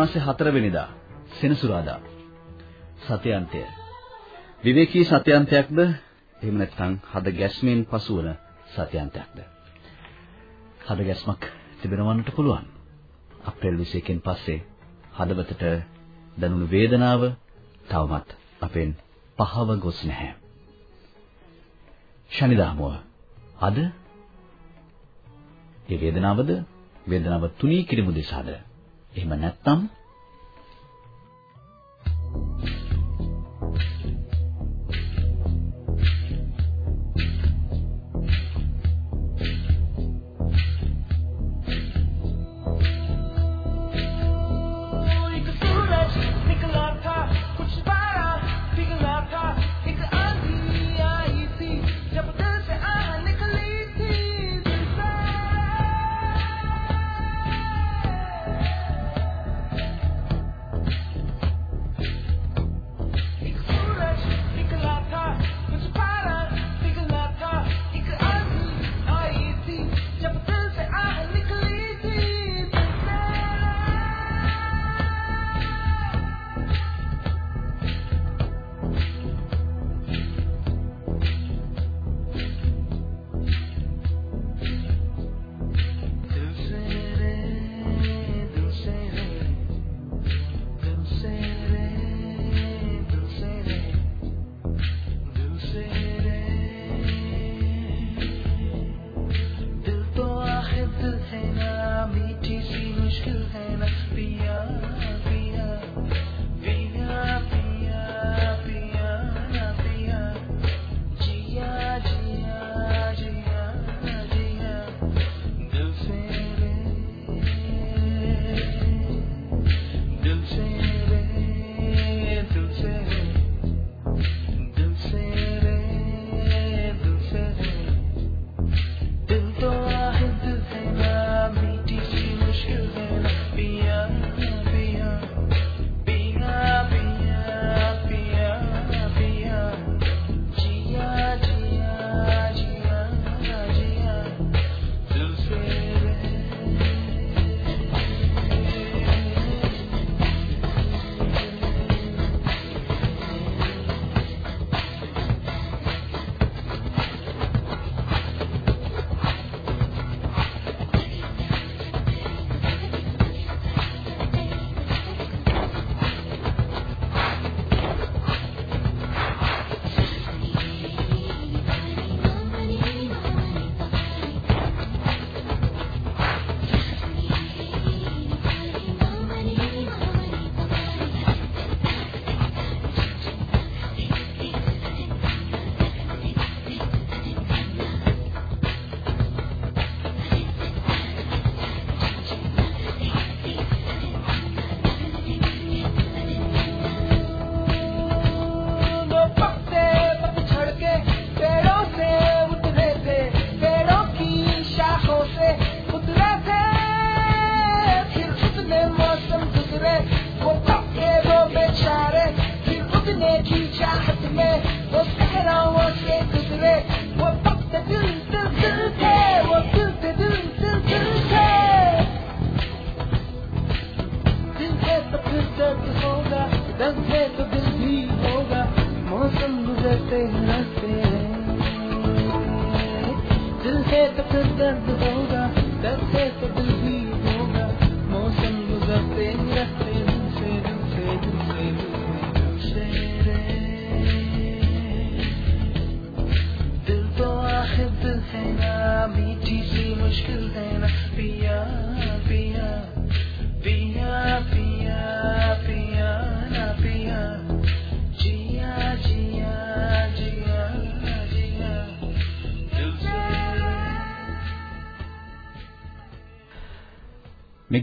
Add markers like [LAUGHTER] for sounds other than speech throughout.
මාසේ 4 වෙනිදා සෙනසුරාදා. සත්‍යන්තය විවේකී සත්‍යන්තයක්ද එහෙම නැත්නම් හද ගැස්මෙන් පසුවන සත්‍යන්තයක්ද හද ගැස්මක් තිබෙනවන්නට පුළුවන්. අප්‍රේල් 21 න් පස්සේ හදවතට දැනුණු වේදනාව තවමත් අපෙන් පහව ගොස් නැහැ. ශනිදාමුව අද? ඒ වේදනාවද? වේදනාව තුනී කිරීම දෙසාද? එහෙම නැත්නම්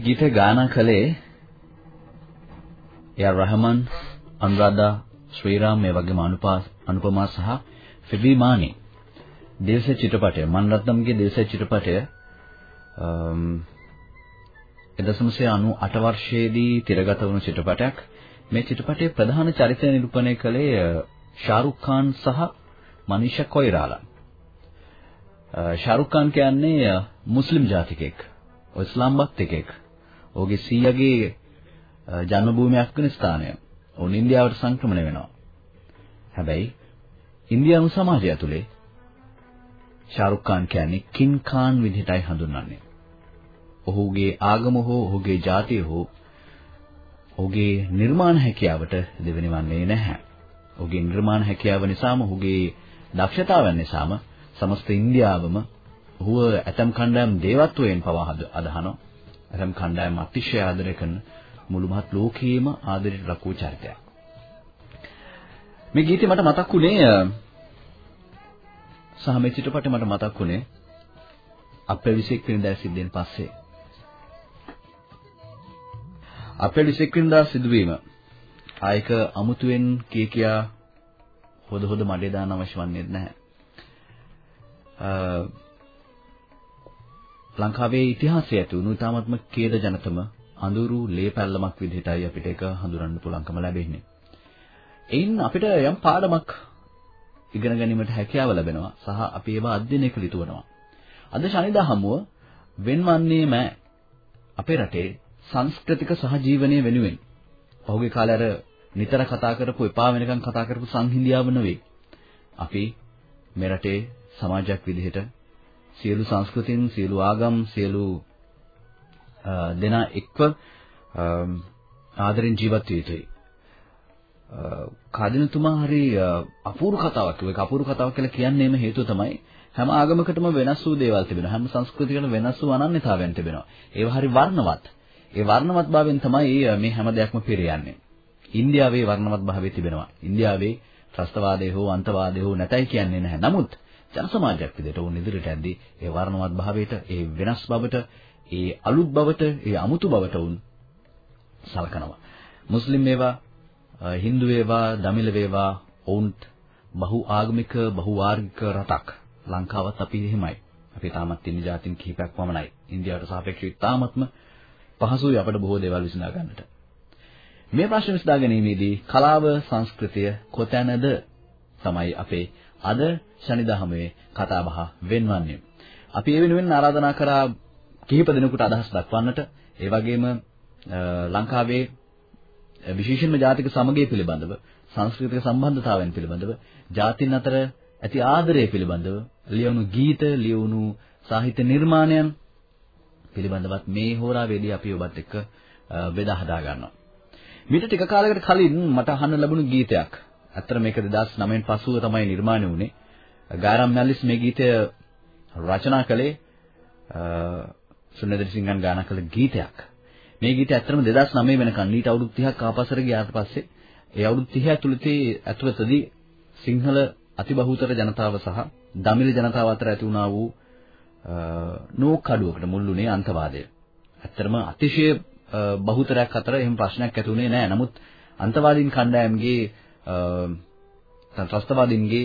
ගීත ගායනා කළේ එයා රහමන් අනුරාධා ශ්‍රීරාම් මේ වගේම අනුපා අනුපමා සහ ෆෙබිමානි දේශ චිත්‍රපටය මන්රත්නම්ගේ දේශ චිත්‍රපටය 1998 වර්ෂයේදී තිරගත වුණු චිත්‍රපටයක්. මේ චිත්‍රපටයේ ප්‍රධාන චරිතය නිරූපණය කළේ ශාරුක් ખાන් සහ මනීෂා කොයිරාලා. ශාරුක් ખાන් කියන්නේ මුස්ලිම් ජාතිකයෙක්. ඔය ඉස්ලාම් භක්තිකයෙක්. ඔහුගේ සීයාගේ ජන්මභූමිය අෆ්ගනිස්තානය. ඔවුන් ඉන්දියාවට සංක්‍රමණය වෙනවා. හැබැයි ඉන්දියානු සමාජය ඇතුලේ ශාරුක් ખાන් කියන්නේ කින් ખાන් විදිහටයි හඳුන්වන්නේ. ඔහුගේ ආගම හෝ ඔහුගේ ජාතිය හෝ ඔහුගේ නිර්මාණ හැකියාවට දෙවෙනි වන්නේ නැහැ. ඔහුගේ නිර්මාණ හැකියාව නිසාම ඔහුගේ දක්ෂතාවයන් නිසාම සමස්ත ඉන්දියාවම ඔහුව ඇතම් කණ්ඩායම් දේවත්වයෙන් පවා අදහනවා. ඇතම් කණ්ඩායම් අතිශය ආදරය කරන මුළු මහත් ලෝකයේම ආදරයට ලක් වූ චරිතයක්. මේ ගීතේ මට මතක් වුණේ සහ මේ චිත්‍රපටය මට මතක් වුණේ අප්‍රේල් 21 වෙනිදා සිද්ධෙන් පස්සේ. අප්‍රේල් 21 වෙනිදා සිදුවීම ආයක අමුතුවෙන් කී කියා හොද හොද මඩේ දාන්න අවශ්‍ය වන්නේ නැහැ. ලංකාවේ ඉතිහාසය ඇති වුණු ඉතාමත්ම කේද ජනතම අඳුරු ලේ පැල්ලමක් විදිහටයි අපිට ඒක හඳුනන්න පුළුවන්කම ලැබෙන්නේ. එයින් අපිට යම් පාඩමක් ඉගෙන ගැනීමට හැකියාව ලැබෙනවා සහ අපි ඒවා අධ්‍යයනය කළ යුතු වෙනවා. අද ශනිදා හමුව වෙන්වන්නේම අපේ රටේ සංස්කෘතික සහජීවනය වෙනුවෙන්. පහුගිය කාලේ අර නිතර කතා කරපු එපා වෙනකන් කතා කරපු සංහිඳියාව නෙවෙයි. අපි මේ රටේ සමාජයක් විදිහට සියලු සංස්කෘතීන් සියලු ආගම් සියලු දෙනා එක්ව ආදරෙන් ජීවත් විය යුතුයි. කාදිනතුමා හරි අපූර්ව කතාවක් කිව්වා. ඒක අපූර්ව කතාවක් කියලා කියන්නේම හේතුව තමයි හැම ආගමකටම වෙනස් වූ දේවල් තිබෙනවා. හැම සංස්කෘතියකටම වෙනස් වූ අනන්‍යතාවයන් තිබෙනවා. ඒවා හරි වර්ණවත්. ඒ වර්ණවත් භාවයෙන් තමයි මේ හැම දෙයක්ම පිරියන්නේ. ඉන්දියාවේ වර්ණවත් භාවය තිබෙනවා. ඉන්දියාවේ ත්‍රස්තවාදය හෝ අන්තවාදය හෝ නැතයි කියන්නේ නැහැ. නමුත් ජන සමාජයක් විදිහට උන් ඉදිරියට ඇද්දී ඒ වර්ණවත් භාවයට, ඒ වෙනස් බවට, ඒ අලුත් බවට, ඒ අමුතු බවට උන් සලකනවා. මුස්ලිම් වේවා, හින්දු වේවා, දමිළ වේවා ඔවුන්ට බහු ආගමික, බහු වාර්ගික රටක්. ලංකාවත් අපි එහෙමයි. අපි තාමත් ඉන්න ජාතින් කිහිපයක් පමණයි. ඉන්දියාවට සාපේක්ෂව තාමත්ම පහසුයි අපට බොහෝ දේවල් විසඳා ගන්නට. මේ ප්‍රශ්න විසඳා ගැනීමේදී කලාව සංස්කෘතිය කොතැනද තමයි අපේ අද ශනිදහමේ කතා බහ වෙන්වන්නේ. අපි ඒ වෙනුවෙන් ආරාධනා කරා කිහිප දෙනෙකුට අදහස් දක්වන්නට ඒ වගේම ලංකාවේ විශේෂයෙන්ම ජාතික සමගිය පිළිබඳව සංස්කෘතික සම්බන්ධතාවයන් පිළිබඳව ජාතින් අතර ඇති ආදරය පිළිබඳව ලියවුණු ගීත ලියවුණු සාහිත්‍ය නිර්මාණයන් පිළිබඳවත් මේ හෝරාවේදී අපි ඔබත් එක්ක බෙදා හදා ගන්නවා. මීට ටික කාලයකට කලින් මට අහන්න ලැබුණු ගීතයක්. ඇත්තට මේක 2009න් පසුව තමයි නිර්මාණය වුණේ. ගාරම් මැල්ලිස් මේ ගීතය රචනා කළේ සුනිල් සිංහන් ගාන කළ ගීතයක්. මේ ගීතය ඇත්තටම 2009 වෙනකන් ඊට අවුරුදු 30ක් ආපස්සට ගියාට පස්සේ ඒ අවුරුදු 30 ඇතුළතේ ඇතුළතදී සිංහල අතිබහුතර ජනතාව සහ දමිළ ජනතාව අතර ඇති වුණා වූ නෝකඩුවකට මුල්ුණේ අන්තවාදය. ඇත්තටම අතිශය බහුතරයක් අතර එහෙම ප්‍රශ්නයක් ඇති වුණේ නැහැ. නමුත් අන්තවාදීන් කණ්ඩායම්ගේ ත්‍රස්තවාදීන්ගේ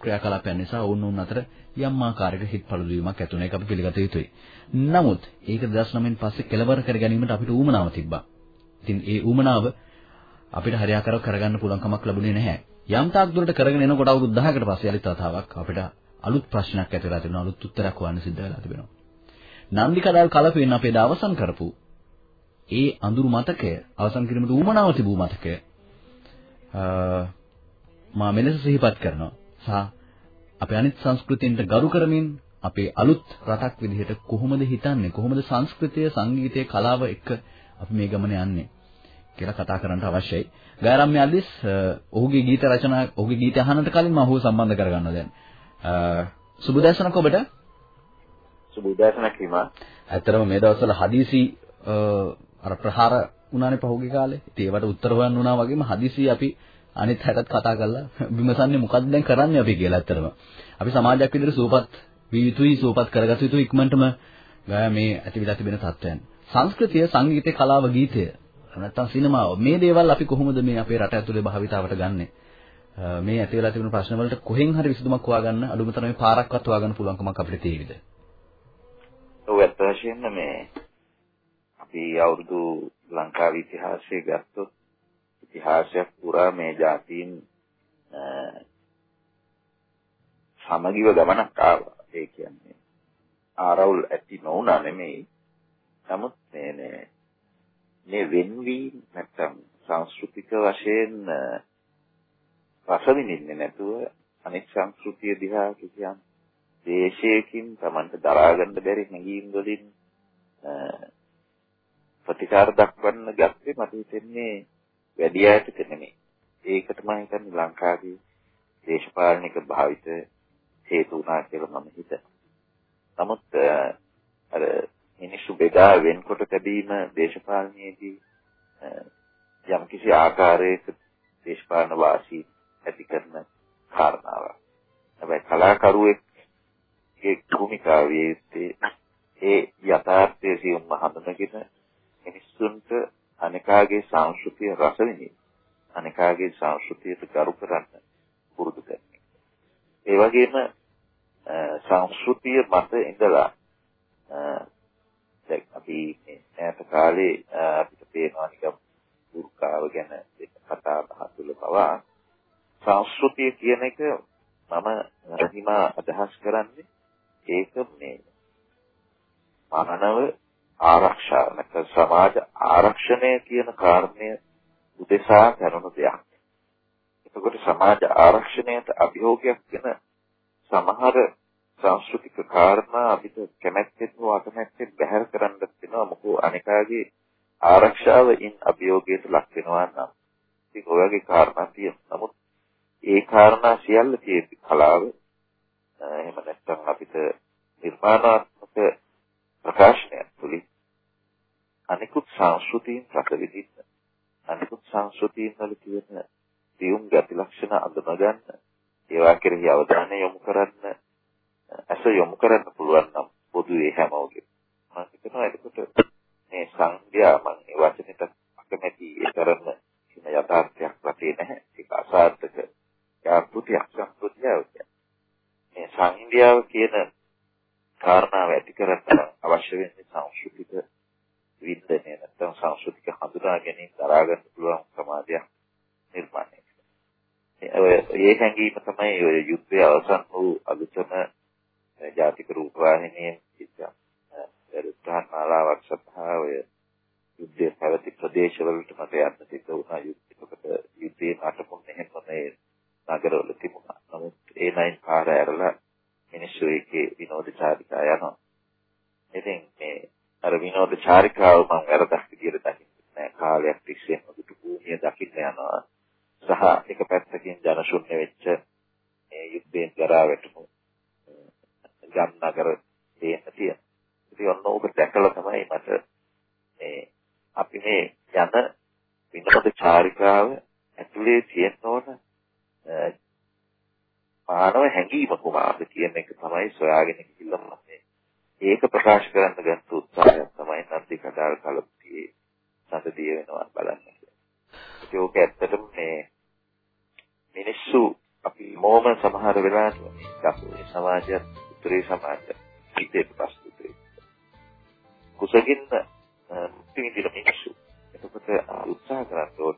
ක්‍රියාකලාපයන් නිසා වුන් වුන් අතර යම් ආකාරයක හිත් පළුවීමක් ඇති වුණ එක අපි පිළිගත යුතුයි. නමුත් ඒක 2009න් පස්සේ කෙලවර කර ගැනීමට අපිට ඌමනාව තිබ්බා. ඉතින් ඒ ඌමනාව අපිට හරියාකාරව කරගන්න පුළුවන් කමක් ලැබුණේ නැහැ. යම් තාක් දුරට කරගෙන එනකොට අවුරුදු 10කට පස්සේ යලිත් වතාවක් අපිට අලුත් ප්‍රශ්නයක් ඇති වෙලා තිබෙනවා අලුත් උත්තරයක් හොයන්න සිද්ධ වෙලා තිබෙනවා. නන්දි කඩල් කලපෙන් අපේ දවසන් කරපු ඒ අඳුරු මතකය අවසන් කිරීමට ඌමනාව තිබූ මතකය මා මෙලෙස සිහිපත් කරනවා. සහ අපේ අනිත් සංස්කෘතියින්ට ගරු කරමින් අපේ අලුත් රටක් විදිහට කොහොමද හිතන්නේ කොහොමද සංස්කෘතිය සංගීතය කලාව එක්ක අපි මේ ගමන යන්නේ කියලා කතා කරන්න අවශ්‍යයි. ගාරම්‍ය අල්ලිස් ඔහුගේ ගීත රචනා ඔහුගේ ගීත අහන්නට කලින් මම ඔහුව සම්බන්ධ කරගන්නවා දැන්. සුබ දැසනක ඔබට සුබ දැසනක් වීම. ඇත්තටම මේ දවස්වල හදිසි අර ප්‍රහාර උනානේ පහුගිය කාලේ. ඉතින් ඒවට උත්තර හොයන්න උනා වගේම හදිසි අපි අනිත් හැටත් කතා කරලා [LAUGHS] විමසන්නේ මොකක්ද දැන් කරන්නේ අපි කියලා ඇත්තටම. අපි සමාජයක් විදිහට සූපත් විය යුතුයි සූපත් කරගත යුතුයි ඉක්මනටම මේ ඇතිවිලා තිබෙන තත්ත්වයන්. සංස්කෘතිය, සංගීතය, කලාව, ගීතය නැත්තම් සිනමාව මේ දේවල් අපි කොහොමද මේ අපේ රට ඇතුලේ භාවිතාවට ගන්නෙ? මේ ඇති වෙලා තිබෙන ප්‍රශ්න වලට කොහෙන් හරි විසඳුමක් හොයාගන්න අඩුම තරමේ පාරක්වත් හොයාගන්න පුළුවන්කමක් අපිට තියෙවිද? ඔව් ඇත්ත වශයෙන්ම මේ අපි අවුරුදු ලංකාවේ ඉතිහාසය ගත්තොත් ඉතිහාසයක් පුරා මේ જાතීන් සමගිව ගමනක් ආවා. ඒ කියන්නේ ආරවුල් ඇති නොවුණා නෙමෙයි. නමුත් මේ මේ වෙන්වීම නැත්තම් සංස්කෘතික වශයෙන් රස විඳින්නේ නැතුව අනෙක් සංස්කෘතිය දිහා කියන්නේ දේශයකින් Tamanට දරා ගන්න බැරි හැඟීම් වලින් ප්‍රතිකාර දක්වන්න ගත්තේ මට හිතෙන්නේ වැඩි ඈතක නෙමෙයි. ඒකට මම හිතන්නේ ලංකාවේ දේශපාලනික භාවිත හේතු වුණා කියලා මම හිතනවා. නමුත් අර මිනිස්සු බෙදා වෙන්කොට තැබීම දේශපාලනයේදී යම් කිසි ආකාරයක දේශපාලන වාසී ඇති කරන කාරණාවක්. හැබැයි කලාකරුවෙක්ගේ භූමිකාවේ ඒ යථාර්ථයේ සියුම්ම හඳුනගෙන මිනිස්සුන්ට අනිකාගේ සංස්කෘතිය රස විඳින්න අනිකාගේ සංස්කෘතියට ගරු කරන්න පුරුදු කරන්නේ. ඒ වගේම සංස්කෘතිය මත ඉඳලා දැන් අපි මේ ඈත කාලේ අපිට පේනවා නිකම් දුර්කාව ගැන කතා බහ තුළ පවා සංස්කෘතිය කියන එක මම රහිමා අදහස් කරන්නේ ඒක මේ මානව ආරක්ෂා නැත්නම් සමාජ ආරක්ෂණය කියන කාරණය උදෙසා කරන දෙයක්. එතකොට සමාජ ආරක්ෂණයට අභියෝගයක් වෙන සමහර සංස්කෘතික කාරණා අපිට කැමැත්තෙන් හෝ අකමැත්තෙන් බැහැර කරන්න වෙනවා මොකෝ අනිකාගේ ආරක්ෂාවෙන් අභියෝගයට ලක් වෙනවා නම් ඉතින් ඔයගේ කාරණා තියෙනවා. නමුත් ඒ කාරණා සියල්ල තියෙති කලාව එහෙම නැත්නම් අපිට නිර්මාණාත්මක ප්‍රකාශනයක් තුළින් අනිකුත් සංස්කෘතීන් රස විඳින්න අනිකුත් සංස්කෘතීන් වල තියෙන දියුම් ගති ලක්ෂණ අඳුනගන්න ඒවා කෙරෙහි අවධානය යොමු කරන්න ඇස යොමු කරන්න පුළුවන් නම් පොදුවේ හැමෝගෙම මම හිතනවා එතකොට මේ සංඥා මම ඒ වචනෙට අකමැති ඒ කරන කියන යථාර්ථයක් රටේ නැහැ. ඒක අසාර්ථක යාපෘතියක් සම්පෘතියක්. මේ සංඥාව කියන කාරණාව ඇති කරගන්න අවශ්‍ය වෙන්නේ සංස්කෘතික විද්‍යාවේ නැත්නම් සංස්කෘතික හඳුනා ගැනීම දරා ගන්න පුළුවන් සමාජයක් නිර්මාණය ඒ හැඟීම තමයි ඔය යුද්ධය අවසන් වූ අලුතම ජාතික රූපවාහිනියෙන් ඉස්සම් එරුත්හන් මාලාවක් සත්හා ඔය යුද්ධය පැවති ප්‍රදේශවලට මට යන්න සිද්ධ වුණා යුද්ධයකට යුද්ධයේ නටපුන් එහෙම මේ නගරවල තිබුණා. නමුත් ඒ නයින් පාර ඇරලා මිනිස්සු ඒකේ විනෝද චාරිකා යනවා. ඉතින් මේ අර විනෝද චාරිකාව මම වැරදක් විදියට දකින්නේ නැහැ. කාලයක් තිස්සේ මුදුට භූමිය දකින්න යනවා. සහ එක පැත්තකින් ජනශූන්‍ය වෙච්ච මේ යුද්ධයෙන් ගරා වැටුණු ගම් නගර තේන්න තියෙනවා. ඉතින් ඔන්න ඕක දැකලා තමයි මට මේ අපි මේ යන විනෝද චාරිකාව ඇතුලේ තියෙන ඕන මානව හැඟීම කුමාරද කියන එක තමයි සොයාගෙන ගිහිල්ලා ඒක ප්‍රකාශ කරන්න ගත්ත උත්සාහයක් තමයි නන්දි කඩාල් කලපතියේ සඳදිය වෙනවා බලන්න කියලා. ඒක ඇත්තටම මේ මිනිස්සු අපි මොම සමහර වෙලාවට අපේ සමාජයත් උත්තරී සමාජය හිතේ ප්‍රස්තුතයි. කුසගින්න පිටින් මිනිස්සු එතකොට උත්සාහ කරන්න ඕන.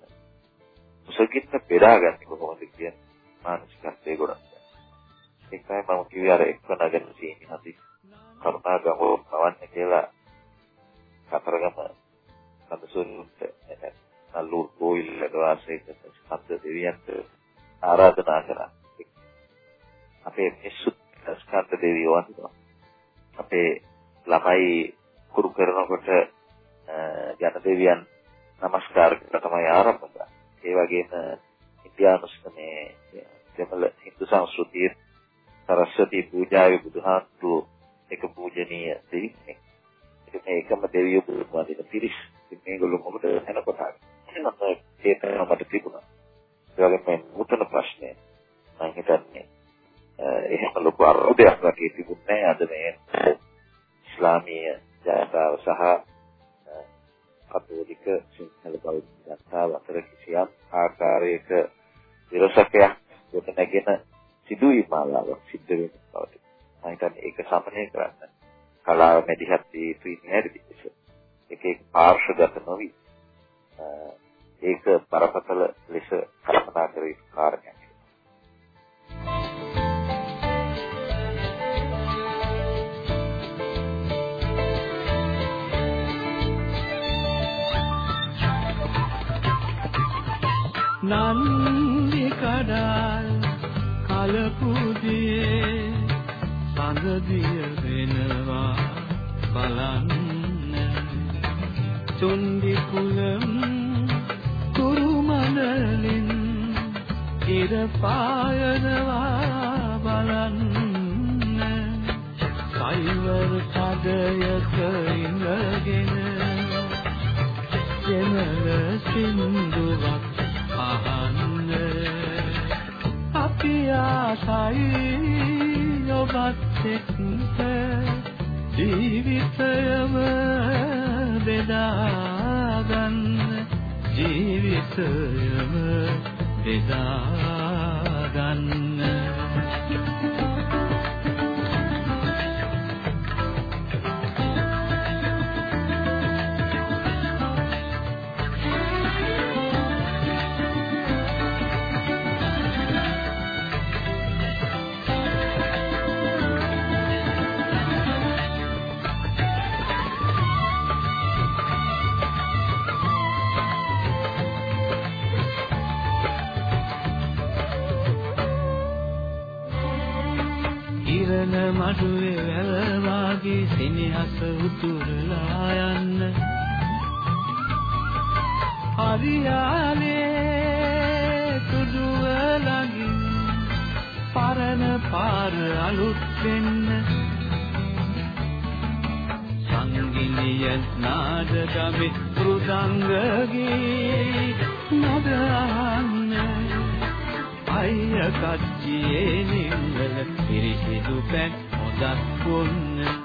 කුසගින්න බෙදාගන්නේ කොහොමද කියන මානසිකත්වයේ ගොඩක්. ඒකයි මම කිව්වේ අර එක්ක නගන නන්දි කඩල් කලපුදියේ සඳදිය වෙනවා බලන්න. චුන්දි කුලම් කුරුමනලින් ඉර පායනවා බලන්න. සයිවර කඩයක ඉඳගෙන ජනල සින්දුවක් අහන්න අපි ආසයි ඔබත් එක්ක. ජීවිතයම බෙදාගන්න. ජීවිතයම බෙදාගන්න. උතුරලා යන්න. හරියාලේ කුඩුව ළඟින් පරණ පාර අලුත් වෙන්න. සංගිනිය නාදගමේ මෘදංගගේ නදහන්න අයිය කච්චියේ නිල්වල පිරිසිදු පැන් හොදක් වොන්න.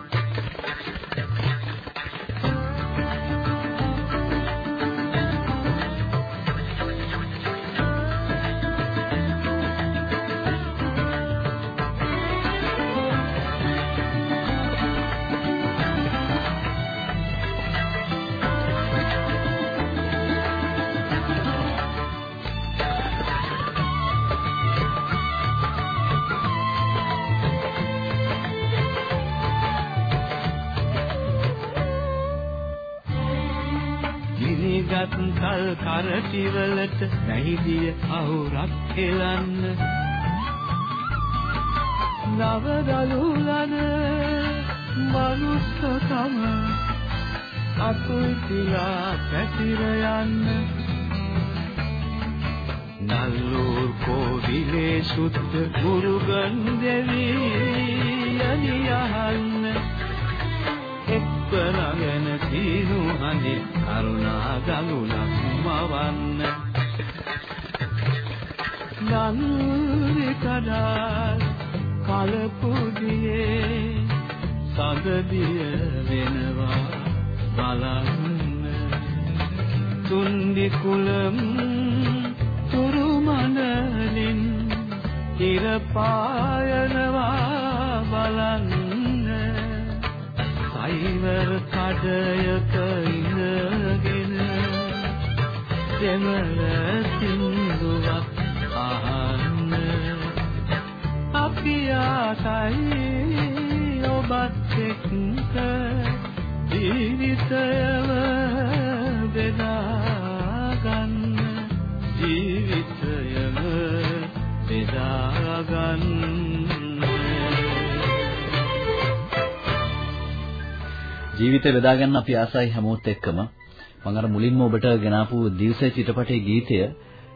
ජීවිතය බෙදා ගන්න අපි ආසයි හැමෝත් එක්කම මම අර මුලින්ම ඔබට ගෙනාපු දිවසේ චිත්‍රපටයේ ගීතය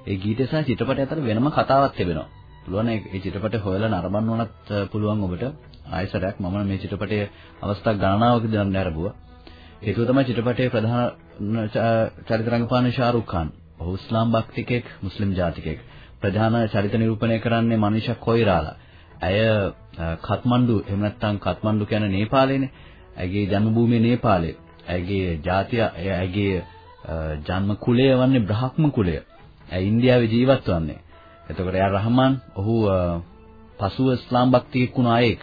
ඒ ගීතය සහ චිත්‍රපටය අතර වෙනම කතාවක් තිබෙනවා. පුළුවන් ඒ චිත්‍රපටය හොයලා නරඹන්න උනත් පුළුවන් ඔබට ආයසරයක් මම මේ චිත්‍රපටයේ අවස්ථා ගණනාවකදී දන්න ආරඹුවා. හේතුව තමයි චිත්‍රපටයේ ප්‍රධාන චරිත රංගපාන ශාරුක් ખાන්. ඔහු ඉස්ලාම් භක්තිකෙක්, මුස්ලිම් ජාතිකයෙක්. ප්‍රධාන චරිත නිරූපණය කරන්නේ මනිෂා කොයිරාලා. ඇය කත්මණ්ඩු එහෙම නැත්නම් කත්මණ්ඩු කියන්නේ නේපාලයේනේ. ඇගේ ජන්ම භූමිය නේපාලය. ඇගේ ජාතිය ඇගේ ජන්ම කුලය වන්නේ බ්‍රහ්ම කුලය. ඇය ඉන්දියාවේ ජීවත් වන්නේ. එතකොට එයා රහමාන් ඔහු පසුව ඉස්ලාම් භක්තියෙක් වුණ අයෙක්.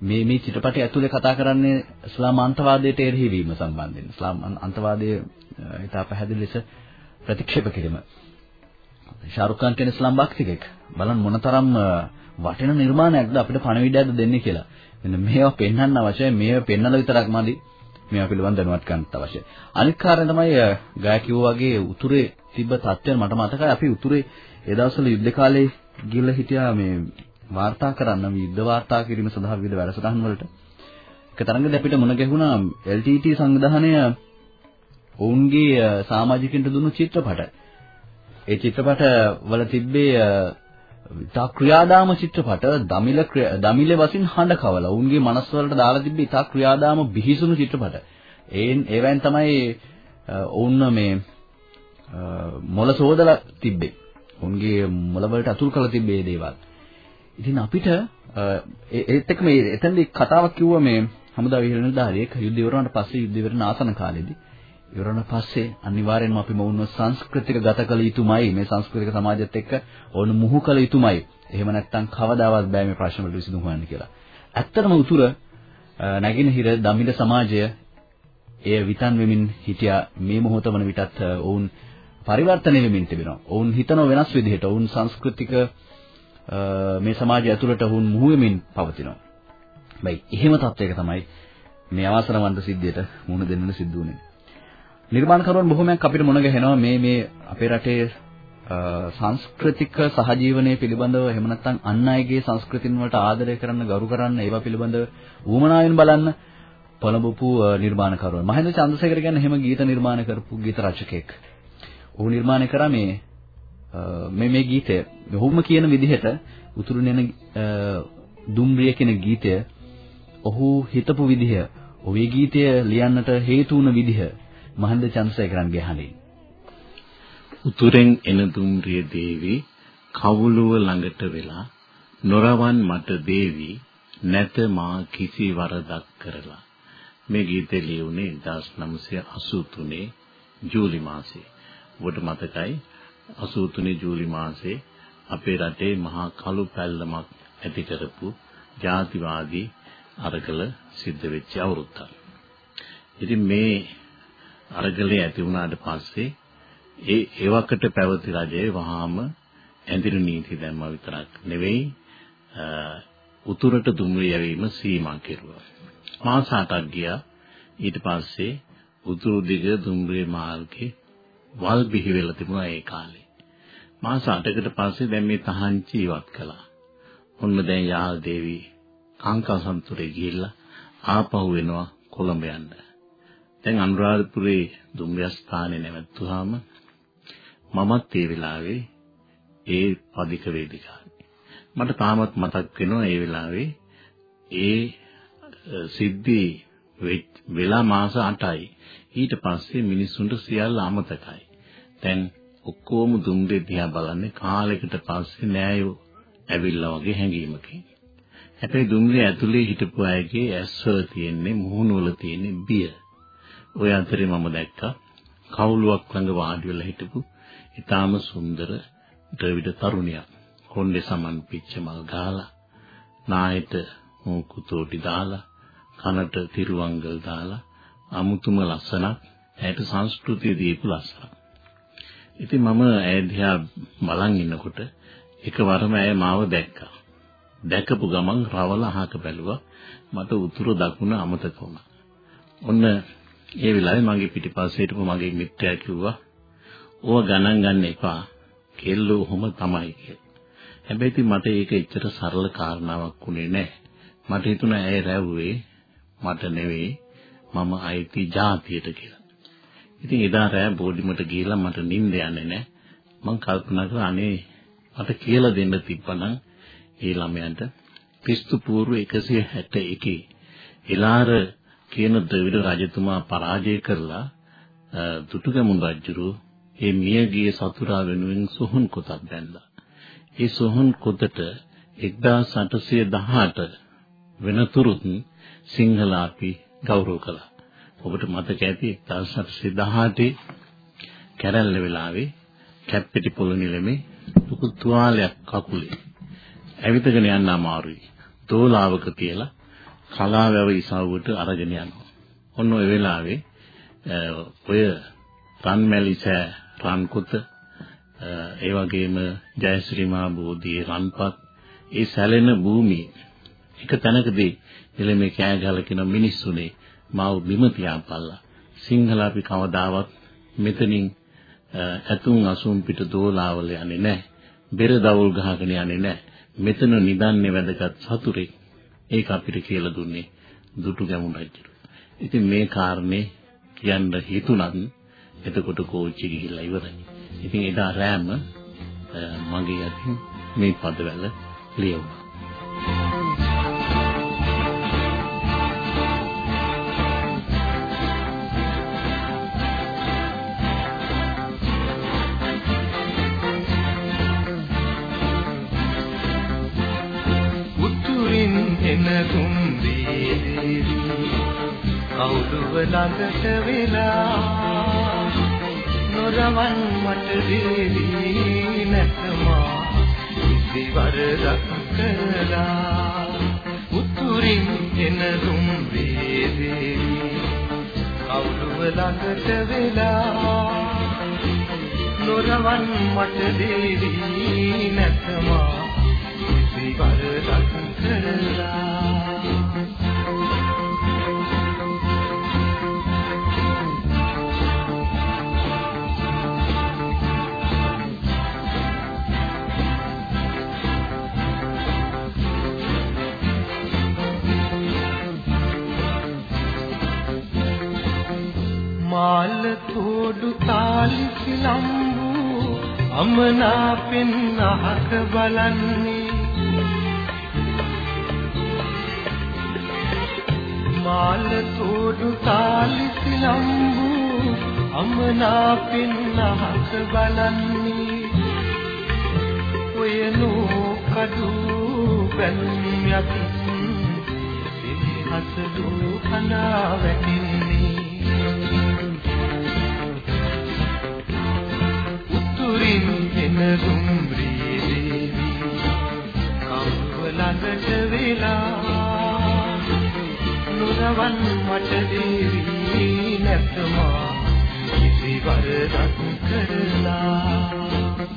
මේ මේ චිත්‍රපටය ඇතුලේ කතා කරන්නේ ඉස්ලාම් අන්තවාදයට එරෙහි වීම සම්බන්ධයෙන්. ඉස්ලාම් අන්තවාදයේ ඉතා පැහැදිලි ලෙස ප්‍රතික්ෂේප කිරීම. ශාරුඛ් ખાන් කියන ඉස්ලාම් භක්තිකෙක්. බලන්න මොනතරම් වටින නිර්මාණයක්ද අපිට පණවිඩයක්ද දෙන්නේ කියලා. මෙන්න මේවා පෙන්වන්න අවශ්‍යයි. මේවා පෙන්වලා විතරක් මදි. මේවා පිළිබඳව දැනුවත් ගන්නත් අවශ්‍යයි. අනිත් කාරණය තමයි ගාය කිව්වා වගේ උතුරේ තිබ්බ තත්ත්වයන් මට මතකයි අපි උතුරේ ඒ දවස්වල යුද්ධ කාලේ ගිහලා හිටියා මේ වාර්තා කරන්න යුද්ධ වාර්තා කිරීම සඳහා විවිධ වැඩසටහන් වලට. එක තරඟදී අපිට මුණ ගැහුණා LTT සංවිධානය ඔවුන්ගේ සමාජිකින්ට දුන්නු චිත්‍රපට. ඒ චිත්‍රපට වල තිබ්බේ ඉතා ක්‍රියාදාම චිත්‍රපට දමිල දමිලේ වශයෙන් හඬ කවලා උන්ගේ මනස් වලට දාලා තිබ්බේ ඉතා ක්‍රියාදාම බිහිසුණු චිත්‍රපට. ඒන් ඒවෙන් තමයි ඔවුන් මේ මොළ සෝදලා තිබ්බේ. උන්ගේ මොළ වලට අතුල් කරලා තිබ්බේ මේ දේවල්. ඉතින් අපිට ඒත් එක්ක මේ එතනදී කතාවක් කිව්වා මේ හමුදා විහිළු නිලධාරියෙක් යුද්ධ ඉවරනට පස්සේ යුද්ධ ඉවරන ආසන කාලෙදී ඉවරන පස්සේ අනිවාර්යෙන්ම අපි මොවුන්ව සංස්කෘතික ගත කළ යුතුමයි මේ සංස්කෘතික සමාජයත් එක්ක ඕන මුහු කළ යුතුමයි එහෙම නැත්නම් කවදාවත් බෑ මේ ප්‍රශ්න වලට විසඳුම් හොයන්න කියලා. ඇත්තටම උතුර නැගිනහිර දමිළ සමාජය එය විතන් වෙමින් හිටියා මේ මොහොත වන විටත් ඔවුන් පරිවර්තනය වෙමින් තිබෙනවා. ඔවුන් හිතන වෙනස් විදිහට ඔවුන් සංස්කෘතික මේ සමාජය ඇතුළට ඔවුන් මුහු වෙමින් පවතිනවා. බයි එහෙම තත්වයක තමයි මේ අවසරවන්ත සිද්ධියට මුහුණ දෙන්න සිද්ධ වුනේ. නිර්මාණකරුවන් බොහොමයක් අපිට මුණ ගැහෙනවා. මේ මේ අපේ රටේ සංස්කෘතික සහජීවනයේ පිළිබඳව එහෙම නැත්නම් අන් අයගේ සංස්කෘතින් වලට ආදරය කරන්න ගරු කරන්න ඒවා පිළිබඳව ඌමනාවෙන් බලන්න පළඹපු නිර්මාණකරුවන් මහේන්ද්‍ර චන්ද්‍රසේකර කියන්නේ එහෙම ගීත නිර්මාණ කරපු ගීත රචකයෙක්. ඌ නිර්මාණය කරා මේ මේ මේ ගීතය. ඔහුම කියන විදිහට උතුරු නෙන දුම්රිය කියන ගීතය ඔහු හිතපු විදිහ ඔහුගේ ගීතය ලියන්නට හේතු වුණ විදිහ මහින්ද චන්ද්‍රසේකරන්ගේ හඬින් උතුරෙන් එන දුම්රිය දේවි කවුළුව ළඟට වෙලා නොරවන් මට දේවි නැත මා කිසි වරදක් කරලා මේ ගීතය ලියුනේ 1983 ජූලි මාසයේ. ඔබට මතකයි 83 ජූලි මාසයේ අපේ රටේ මහා කළු පැල්ලමක් ඇති කරපු ජාතිවාදී අරගල සිද්ධ වෙච්ච අවුරුද්දක්. ඉතින් මේ අරගලේ ඇති වුණාට පස්සේ ඒ ඒවකට පැවති රජයේ වහාම ඇඳිරු නීති දැම්ම විතරක් නෙවෙයි උතුරට දුම්රිය යැවීම සීමා කෙරුවා. මාස 8ක් ගියා. ඊට පස්සේ උතුරු දිග දුම්රිය මාර්ගේ වල් බිහි වෙලා තිබුණා ඒ කාලේ. මාස 8කට පස්සේ දැන් මේ තහංචි ඉවත් කළා. ඔන්න දැන් යාල් දේවි කාංකාසන්තුරේ ගිහිල්ලා ආපහු වෙනවා කොළඹ යන්න. දැන් අනුරාධපුරේ දුම්රිය ස්ථානේ නැවතුවාම මමත් ඒ වෙලාවේ ඒ පදික වේදිකාවේ. මට තාමත් මතක් වෙනවා ඒ වෙලාවේ ඒ සිද්ධි වෙලා මාස 8යි ඊට පස්සේ මිනිස්සුන්ට සියල්ල අමතකයි. දැන් ඔක්කොම දුම්රිය දිහා බලන්නේ කාලයකට පස්සේ නෑයෝ ඇවිල්ලා වගේ හැඟීමකින්. හැබැයි දුම්රිය ඇතුලේ හිටපු අයගේ ඇස්වල තියෙන්නේ මුහුණුවල තියෙන්නේ බිය. ওই අතරේ මම දැක්කා කවුලුවක් ළඟ වාඩි වෙලා හිටපු ඊටාම සුන්දර ද්‍රවිඩ තරුණියක්. කොණ්ඩේ සමන් පිච්ච මල් ගාලා නායට මුකුතෝටි දාලා කනට තිරුවංගල් දාලා අමුතුම ලස්සනක් ඇයට සංස්කෘතිය දීපු ලස්සනක්. ඉතින් මම ඇය දිහා බලන් ඉන්නකොට එකවරම ඇය මාව දැක්කා. දැකපු ගමන් රවල අහක බැලුවා. මට උතුරු දකුණ අමතක වුණා. ඔන්න ඒ වෙලාවේ මගේ පිටිපස්සේ හිටපු මගේ මිත්‍රයා කිව්වා ඕව ගණන් ගන්න එපා. කෙල්ලෝ ඔහොම තමයි කියලා. හැබැයි ඉතින් මට ඒක එච්චර සරල කාරණාවක් උනේ නැහැ. මට හිතුණා ඇය රැව්වේ මට නෙවෙයි මම අයිති ජාතියට කියලා. ඉතින් එදා රෑ බෝඩිමට ගිහිල්ලා මට නිින්ද යන්නේ නැහැ. මං කල්පනා කරා අනේ මට කියලා දෙන්න තිබ්බනම් ඒ ළමයන්ට ක්‍රිස්තු පූර්ව 161 එලාර කියන ද්‍රවිඩ රජතුමා පරාජය කරලා දුටුගැමුණු රජුරු ඒ මියගිය සතුරා වෙනුවෙන් සොහොන් කොටක් දැන්දා. ඒ සොහොන් කොටට 1818 වෙනතුරුත් සිංහල අපි ගෞරව කළා. ඔබට මතක ඇති 1818 කැරැල්ල වෙලාවේ කැප්පිටි පොළ නිලමේ ලොකු තුවාලයක් කකුලේ ඇවිදගෙන යන්න අමාරුයි. දෝලාවක තියලා කලාවැව ඉසව්වට අරගෙන යනවා. ඔන්න ඔය වෙලාවේ ඔය රන්මැලිසෑ රන්කුත ඒ වගේම ජයශ්‍රී මා බෝධියේ රන්පත් ඒ සැලෙන භූමියේ එක තැනකදී එළමේ කෑ ගහලා කියන මිනිස්සුනේ මාව බිම තියාපල්ලා සිංහල අපි කවදාවත් මෙතනින් ඇතුන් අසුන් පිට දෝලාවල යන්නේ නැහැ. බෙර දවුල් ගහගෙන යන්නේ නැහැ. මෙතන නිදන්නේ වැදගත් සතුරෙක්. ඒක අපිට කියලා දුන්නේ දුටු ගැමුණු රජු. ඉතින් මේ කාරණේ කියන්න හිතුණත් එතකොට කෝච්චි ගිහිල්ලා ඉවරයි. ඉතින් එදා රෑම මගේ අතින් මේ පදවැල ලියවුවා. ළඟට වෙලා. නොරවන් මට දෙවි නැතමා. ඉතිවරක් කළා. උතුරින් එන දුම් වේදේ කවුරුව ළඟට වෙලා. නොරවන් මට දෙවි නැතමා. ඉතිවරක් කළා. මාල තෝඩු තාලි සිලම්බු අමනාපෙන් අහක බලන්නේ. මාල තෝඩු තාලි සිලම්බු අමනාපෙන් අහක බලන්නේ. ඔය නෝ කඩු බැලුම් යකින් සිහිහසලු කනා වැටින්නේ. එන දුම්රී දේවි කම්වලකට වෙලා නුරවන් මට දේවි නැත්මා කිසි වරදක් කරලා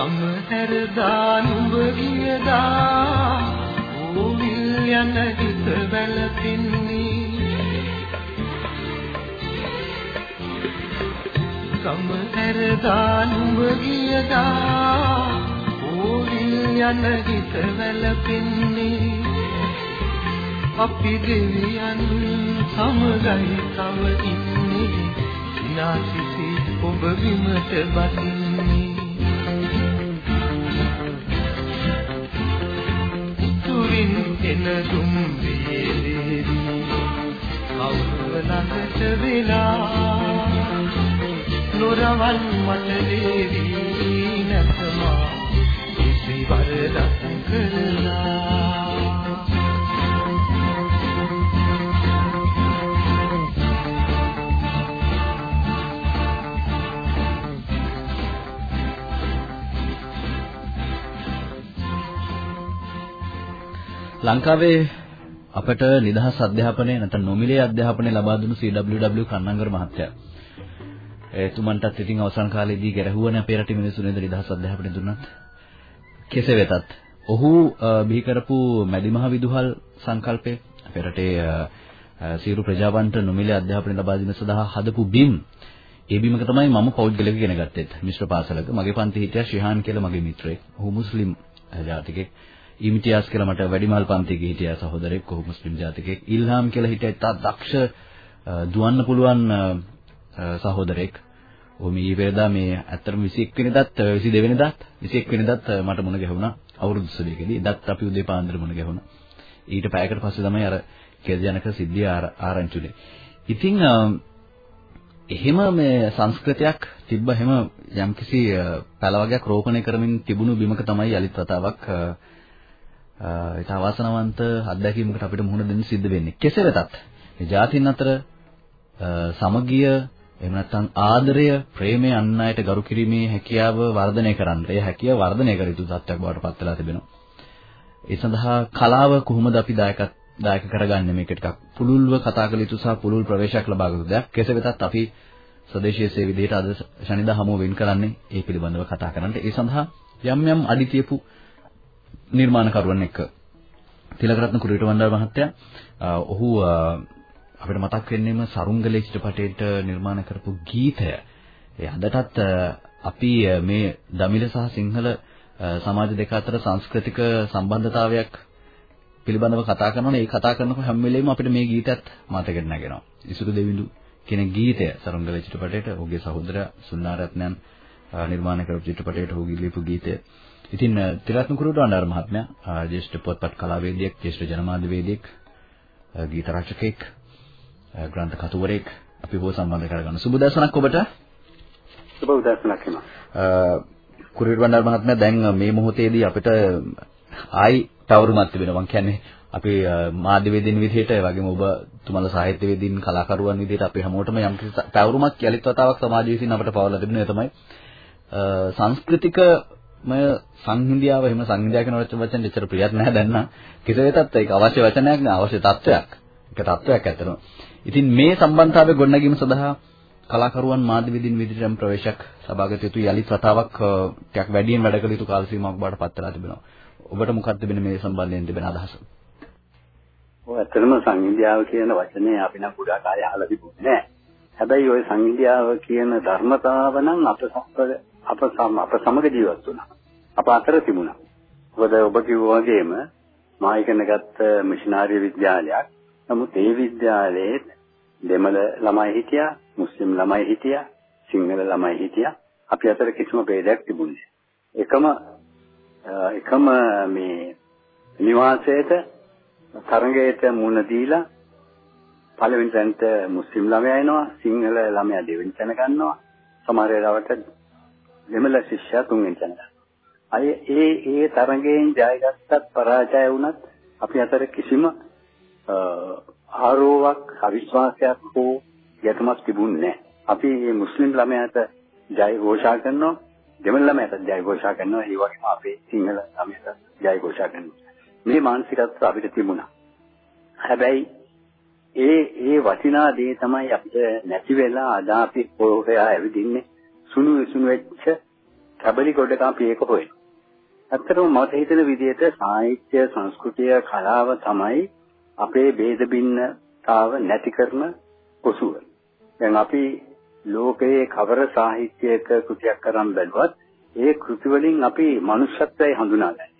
කම හැරදා නුඹ ගියදා ඕවිල් යන හිත වැළපින්නේ. කම හැරදා නුඹ ගියදා ඕවිල් යන හිත වැළපින්නේ. අපි දෙවියන් සමගයි තව ඉන්නේ. විනාශිසි ඔබ විමට බදින්නේ එන දුම් වේලේවි. කවුරුව ළඟට වෙලා නොරවල් මට දේවි නැතමා කිසි වරදක් කළා ලංකාවේ අපට නිදහස් අධ්‍යාපනය නැත්නම් නොමිලේ අධ්‍යාපනය ලබා දුන්නු CWW කන්නංගර මහත්තයා. එතුමන්ටත් ඉතින් අවසන් කාලේදී ගැරහුවනේ අපේ රටේ මිනිස්සු නේද නිදහස් අධ්‍යාපනය දුන්නත්. කෙසේ වෙතත් ඔහු බිහි කරපු මැදිමහ විදුහල් සංකල්පය අපේ රටේ සියලු ප්‍රජාවන්ට නොමිලේ අධ්‍යාපනය ලබා දීම සඳහා හදපු බිම් ඒ බිමක තමයි මම පෞද්ගලිකව ඉගෙන ගත්තෙත් මිශ්‍ර පාසලක මගේ පන්ති හිටියා ශිහාන් කියලා මගේ මිත්‍රයෙක්. ඔහු මුස්ලිම් ජාතිකෙක්. ඉමිතියාස් කියලා මට වැඩිමහල් පන්තියක හිටියා සහෝදරෙක් කොහොම මුස්ලිම් ජාතිකයෙක්. ඉල්හාම් කියලා හිටියා තා දක්ෂ දුවන්න පුළුවන් සහෝදරෙක් ඔහු මේ වෙනදා මේ ඇත්තටම 21 වෙනිදාත් 22 වෙනිදාත් 21 වෙනිදාත් මට මුණ ගැහුණා. අවුරුදු උත්සවයකදී එදත් අපි උදේ පාන්දර මුණ ගැහුණා. ඊට පැයකට පස්සේ තමයි අර කෙල්ජනක සිද්ධිය ආරංචිුනේ. ඉතින් එහෙම මේ සංස්කෘතියක් තිබ්බ හැම යම්කිසි පැල වර්ගයක් රෝපණය කරමින් තිබුණු බිමක තමයි යලිත් වතාවක් ඒට අවසනවන්ත අත්දැකීමකට අපිට මුහුණ දෙන්න සිද්ධ වෙන්නේ. කෙසේ වෙතත් මේ ජාතින් අතර සමගිය එහෙම නැත්නම් ආදරය, ප්‍රේමය අන් අයට ගරු කිරීමේ හැකියාව වර්ධනය කරන්න. ඒ හැකියාව වර්ධනය කර යුතු තත්ත්වයක් බවට පත් වෙලා තිබෙනවා. ඒ සඳහා කලාව කොහොමද අපි දායක දායක කරගන්නේ මේක ටිකක් පුළුල්ව කතා කළ යුතු සහ පුළුල් ප්‍රවේශයක් ලබා ගන්න දෙයක්. කෙසේ වෙතත් අපි ස්වදේශීය සේ විදිහට අද ශනිදා හමුව වෙන් කරන්නේ ඒ පිළිබඳව කතා කරන්නට. ඒ සඳහා යම් යම් අඩිතියපු නිර්මාණකරුවන් එක්ක තිලකරත්න කුරුවිට වණ්ඩාර මහත්තයා ඔහු අපිට මතක් වෙන්නේම සරුංගලේ චිත්‍රපටයේට නිර්මාණ කරපු ගීතය. ඒ අදටත් අපි මේ දමිළ සහ සිංහල සමාජ දෙක අතර සංස්කෘතික සම්බන්ධතාවයක් පිළිබඳව කතා කරනවනේ ඒ කතා කරනකොට හැම වෙලෙම අපිට මේ ගීතයත් මතකෙට නැගෙනවා. ඉසුරු දෙවිඳු කියන ගීතය සරුංගල චිත්‍රපටයේට ඔහුගේ සහෝදර සුන්නාරත්නයන් නිර්මාණය කරපු චිත්‍රපටයේට ඔහු ලියපු ගීතය. ඉතින් තිරත්න කුරුඩවණ්ඩාර මහත්මයා ජ්‍යෙෂ්ඨ පොත්පත් කලාවේදියෙක්, ජ්‍යෙෂ්ඨ ජනමාධ්‍යවේදියෙක්, ගීත රචකෙක්, ග්‍රන්ථ කතුවරයෙක් අපි බොහෝ සම්බන්ධ කරගන්න. සුබ දසනක් ඔබට. සුබ දසනක් එනවා. කුරුඩවණ්ඩාර මහත්මයා දැන් මේ මොහොතේදී අපිට ආයි තවරුමත් තිබෙනවා. මම කියන්නේ අපි මාධ්‍යවේදීන් විදිහට වගේම ඔබ තුමලා සාහිත්‍යවේදීන් කලාකරුවන් විදිහට අපි හැමෝටම යම් කිසි තවරුමක් යලිත් වතාවක් සමාජ විසින් අපට පවරලා තිබෙනවා තමයි සංස්කෘතිකමය සංහිඳියාව එහෙම සංහිඳියා කියන වචන දෙච්චර ප්‍රියත් නැහැ දැන් නම් කෙසේ වෙතත් ඒක අවශ්‍ය වචනයක් නේ අවශ්‍ය තත්වයක්. ඒක තත්වයක් ඇත්තටම. ඉතින් මේ සම්බන්ධතාවය ගොඩනැගීම සඳහා කලාකරුවන් මාධ්‍යවේදීන් විදිහට යම් ප්‍රවේශයක් සභාගත යුතු යලිත් වතාවක් ටිකක් වැඩියෙන් වැඩ කළ යුතු කාල සීමාවක් බවට පත් වෙලා තිබෙනවා. ඔබට මොකක්ද වෙන්නේ මේ සම්බන්ධයෙන් තිබෙන අදහස? ඔය ඇත්තටම සංහිඳියාව කියන වචනේ අපි නම් පුඩා කාලේ අහලා තිබුණේ නැහැ. හැබැයි ওই සංහිඳියාව කියන ධර්මතාව නම් අප අප අප සමග ජීවත් වුණා. අප අතර තිබුණා. මොකද ඔබ කිව්වා වගේම මා ඉගෙන ගත්ත මිෂනාරි විද්‍යාලයක්. නමුත් ඒ විද්‍යාලයේ දෙමළ ළමයි හිටියා, මුස්ලිම් ළමයි හිටියා, සිංහල ළමයි හිටියා. අපි අතර කිසිම ભેදයක් තිබුණේ එකම එකම මේ නිවාසයේට තරඟයට මුණ දීලා පළවෙනි තැනට මුස්ලිම් ළමයා එනවා සිංහල ළමයා දෙවෙනි තැන ගන්නවා සමහර වෙලාවට දෙමළ ශිෂ්‍යයා තුන්වෙනි තැන ගන්නවා අය ඒ ඒ තරඟයෙන් ජයගත්තත් පරාජය වුණත් අපි අතර කිසිම ආරෝවක් අවිශ්වාසයක් හෝ යටමක් තිබුණේ නැහැ අපි මේ මුස්ලිම් ළමයාට ජය ഘോഷා කරනවා දෙමළ ළමයාට ජය ഘോഷා කරනවා ඒ වගේම අපේ සිංහල ළමයාට ජය ഘോഷා කරනවා මේ මානසිකත්ව අපිට තිබුණා. හැබැයි ඒ ඒ වටිනා දේ තමයි අපිට නැති වෙලා අද අපි හොයා ඇවිදින්නේ සුණු විසුණු වෙච්ච කබලි ගොඩක අපි ඒක හොයනවා. ඇත්තටම මට හිතෙන විදිහට සාහිත්‍ය සංස්කෘතිය කලාව තමයි අපේ ભેද බින්නතාව නැති කරන කොසුව. දැන් අපි ලෝකයේ කවර සාහිත්‍යයක කෘතියක් කරන් බැලුවත් ඒ කෘති වලින් අපි මනුෂ්‍යත්වය හඳුනාගන්නවා.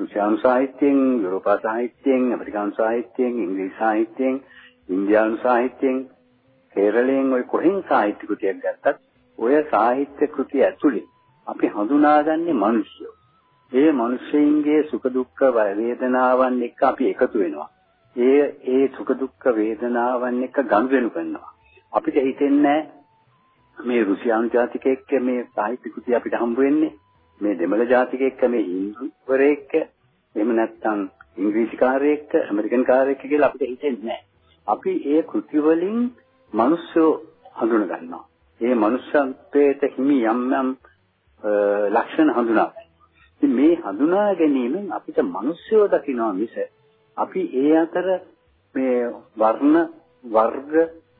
රුසියානු සාහිත්‍යයෙන්, යුරෝපා සාහිත්‍යයෙන්, ඇමරිකානු සාහිත්‍යයෙන්, ඉංග්‍රීසි සාහිත්‍යයෙන්, ඉන්දියානු සාහිත්‍යයෙන්, කේරළයෙන් ඔය කොහෙන් සාහිත්‍ය කෘතියක් ගත්තත් ඔය සාහිත්‍ය කෘතිය ඇතුලේ අපි හඳුනාගන්නේ මිනිස්සු. ඒ මිනිස්සුන්ගේ සුඛ දුක්ඛ වේදනාවන් එක්ක අපි එකතු වෙනවා. ඒ ඒ සුඛ දුක්ඛ වේදනාවන් එක්ක ගනුදෙනු කරනවා. අපිට හිතෙන්නේ මේ රුසියානු ජාතිකයෙක් මේ සාහිත්‍ය කෘතිය අපිට හම්බ වෙන්නේ මේ දෙමළ ජාතිකයෙක් මේ හින්දුවරයෙක් එහෙම නැත්නම් ඉංග්‍රීසිකාරයෙක් ඇමරිකන් කාරයෙක් කියලා අපිට හිතෙන්නේ නැහැ. අපි ඒ කෘති වලින් මිනිස්සු හඳුන ගන්නවා. ඒ මනුෂ්‍යත්වයට හිමි යම් යම් ලක්ෂණ හඳුනා ගන්නවා. මේ හඳුනා ගැනීමෙන් අපිට මිනිස්සුව දකිනවා මිස අපි ඒ අතර මේ වර්ණ වර්ග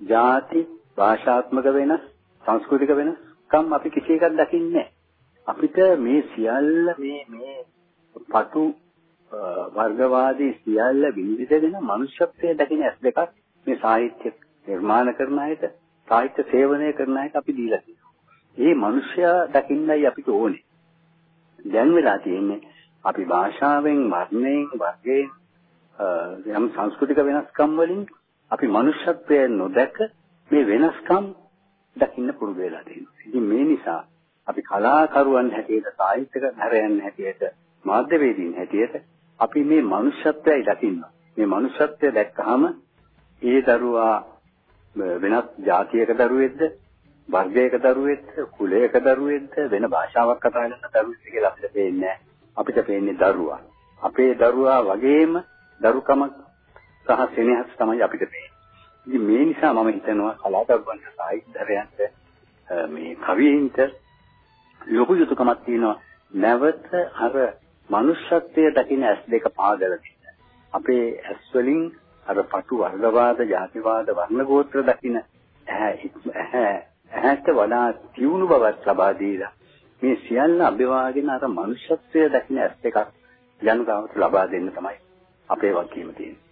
ಜಾති භාෂාත්මක වෙනස් සංස්කෘතික වෙනස්කම් අපි කිසි එකක් දකින්නේ නැහැ. අපිට මේ සියල්ල මේ මේ පටු වර්ගවාදී සියල්ල විනිවිදගෙන මනුෂ්‍යත්වයේ දකින ඇස් දෙකක් මේ සාහිත්‍ය නිර්මාණ කරන අයට සාහිත්‍ය සේවනය කරන අයට අපි දීලා තියෙනවා. මේ මනුෂ්‍යයා දකින්නයි අපිට ඕනේ. දැන් වෙලා තියෙන්නේ අපි භාෂාවෙන් වර්ණයෙන් වර්ගයෙන් යම් සංස්කෘතික වෙනස්කම් වලින් අපි මනුෂ්‍යත්වය නොදැක මේ වෙනස්කම් දකින්න පුරුදු වෙලා තියෙනවා. ඉතින් මේ නිසා අපි කලාකරුවන් හැටියට සාහිත්‍යකරයන් හැටියට මාධ්‍යවේදීන් හැටියට අපි මේ මනුෂ්‍යත්වයයි දකින්න. මේ මනුෂ්‍යත්වය දැක්කහම ඒ දරුවා වෙනත් ජාතියක දරුවෙක්ද වර්ගයක දරුවෙක්ද කුලයක දරුවෙක්ද වෙන භාෂාවක් කතා කරන දරුවෙක්ද කියලා අපිට පේන්නේ අපිට පේන්නේ දරුවා. අපේ දරුවා වගේම දරුකම සහ සෙනෙහස තමයි අපිට පේන්නේ. ඉතින් මේ නිසා මම හිතනවා කලාකරුවන්ට සාහිත්‍යරයන්ට මේ කවියින්ට ලොකු යුතුයකමක් තියෙනවා නැවත අර මනුෂ්‍යත්වයේ දකින්න ඇස් දෙක පාදලා දෙන්න. අපේ ඇස් වලින් අර පටු වර්ගවාද, ජාතිවාද, වර්ණ ගෝත්‍ර දකින්න ඇහැ ඇහැට වඩා තියුණු බවක් ලබා දීලා මේ සියල්ල අභිවාගෙන අර මනුෂ්‍යත්වයේ දකින්න ඇස් දෙකක් ජනතාවට ලබා දෙන්න තමයි අපේ වගකීම තියෙන්නේ.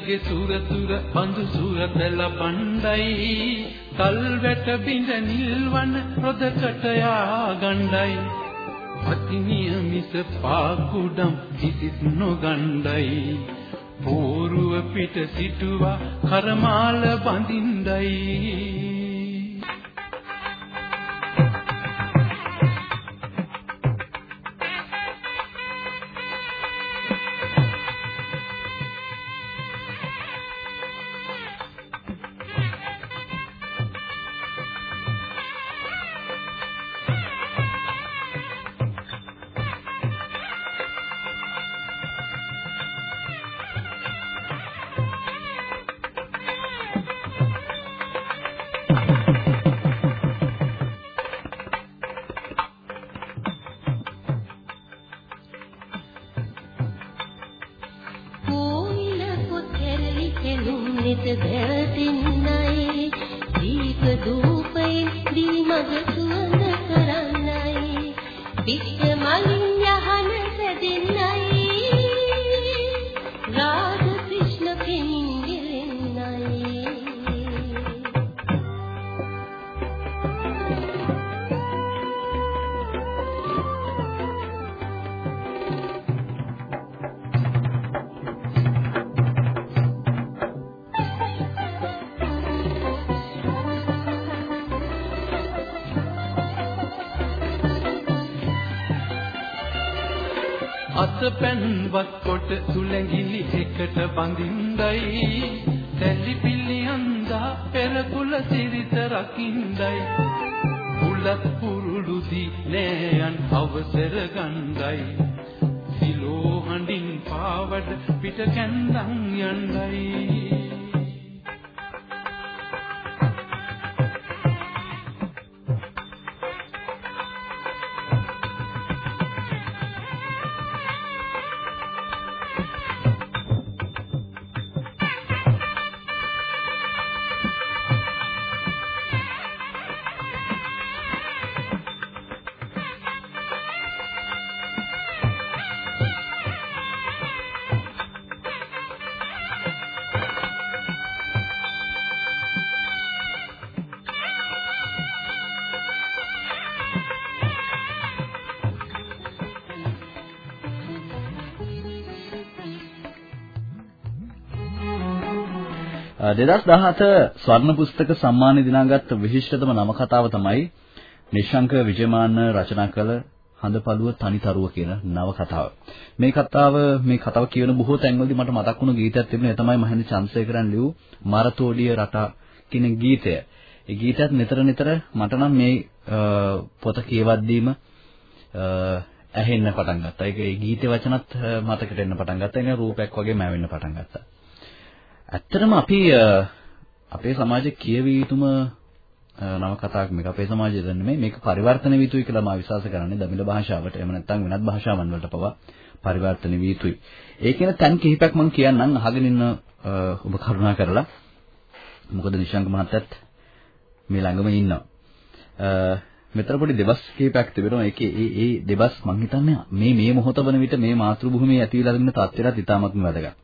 කතකගේ සුරතුර බඳු සුරත ලබණ්ඩයි තල් වැට බිඳ නිල්වන රොදකට යා ගණ්ඩයි අතිනිය මිස පාකුඩම් කිසිත් නොගණ්ඩයි. පෝරුව පිට සිටුවා කරමාල බඳින්ඩයි. පැන්වත් කොට සුලැඟිලි එකට බඳින්දයි. තැලි පිලි අන්දා පෙරකුල සිරිත රකින්දයි. බුලත් පුරුළු දිනයන් අවසර ගණ්ඩයි සිලෝ හඬින් පාවඩ පිට කැන්දන් යණ්ඩයි 2017 ස්වර්ණ පුස්තක සම්මානය දිනාගත් විශිෂ්ටතම නවකතාව තමයි නිශංක විජයමාන රචනා කළ හඳපළුව තනිතරුව කියන නවකතාව. මේ කතාව මේ කතාව කියන බොහෝ තැන්වලදී මට මතක් වුණු ගීතයක් තිබුණා. ඒ තමයි මහින්ද චන්ද්‍රසේකරන් ලියූ මරතෝඩිය රට කියන ගීතය. ඒ ගීතයත් නිතර නිතර මට නම් මේ පොත කියවද්දීම ඇහෙන්න පටන් ගත්තා. ඒක ඒ ගීතේ වචනත් මතකට එන්න පටන් ගත්තා. ඒක රූපයක් වගේ මැවෙන්න පටන් ගත්තා. ඇත්තටම අපි අපේ සමාජයේ කියවිය යුතුම නව කතාවක් මේක අපේ සමාජයේ දන්නේ මේ මේක පරිවර්තන විය යුතුයි කියලා මා විශ්වාස කරන්නේ දමිළ භාෂාවට එහෙම නැත්නම් වෙනත් භාෂාවන් වලට පවා පරිවර්තන විය යුතුයි. ඒ කියන තැන් කිහිපයක් මම කියන්නම් අහගෙන ඉන්න ඔබ කරුණා කරලා. මොකද නිශාංක මහත්තයත් මේ ළඟම ඉන්නවා. මෙතන පොඩි දෙබස් කිහිපයක් තිබෙනවා. ඒකේ ඒ ඒ දෙබස් මම හිතන්නේ මේ මේ මොහොත වන විට මේ මාතෘභූමියේ ඇතිවලා තිබෙන තත්ත්වයට ඉතාමත්ම වැදගත්.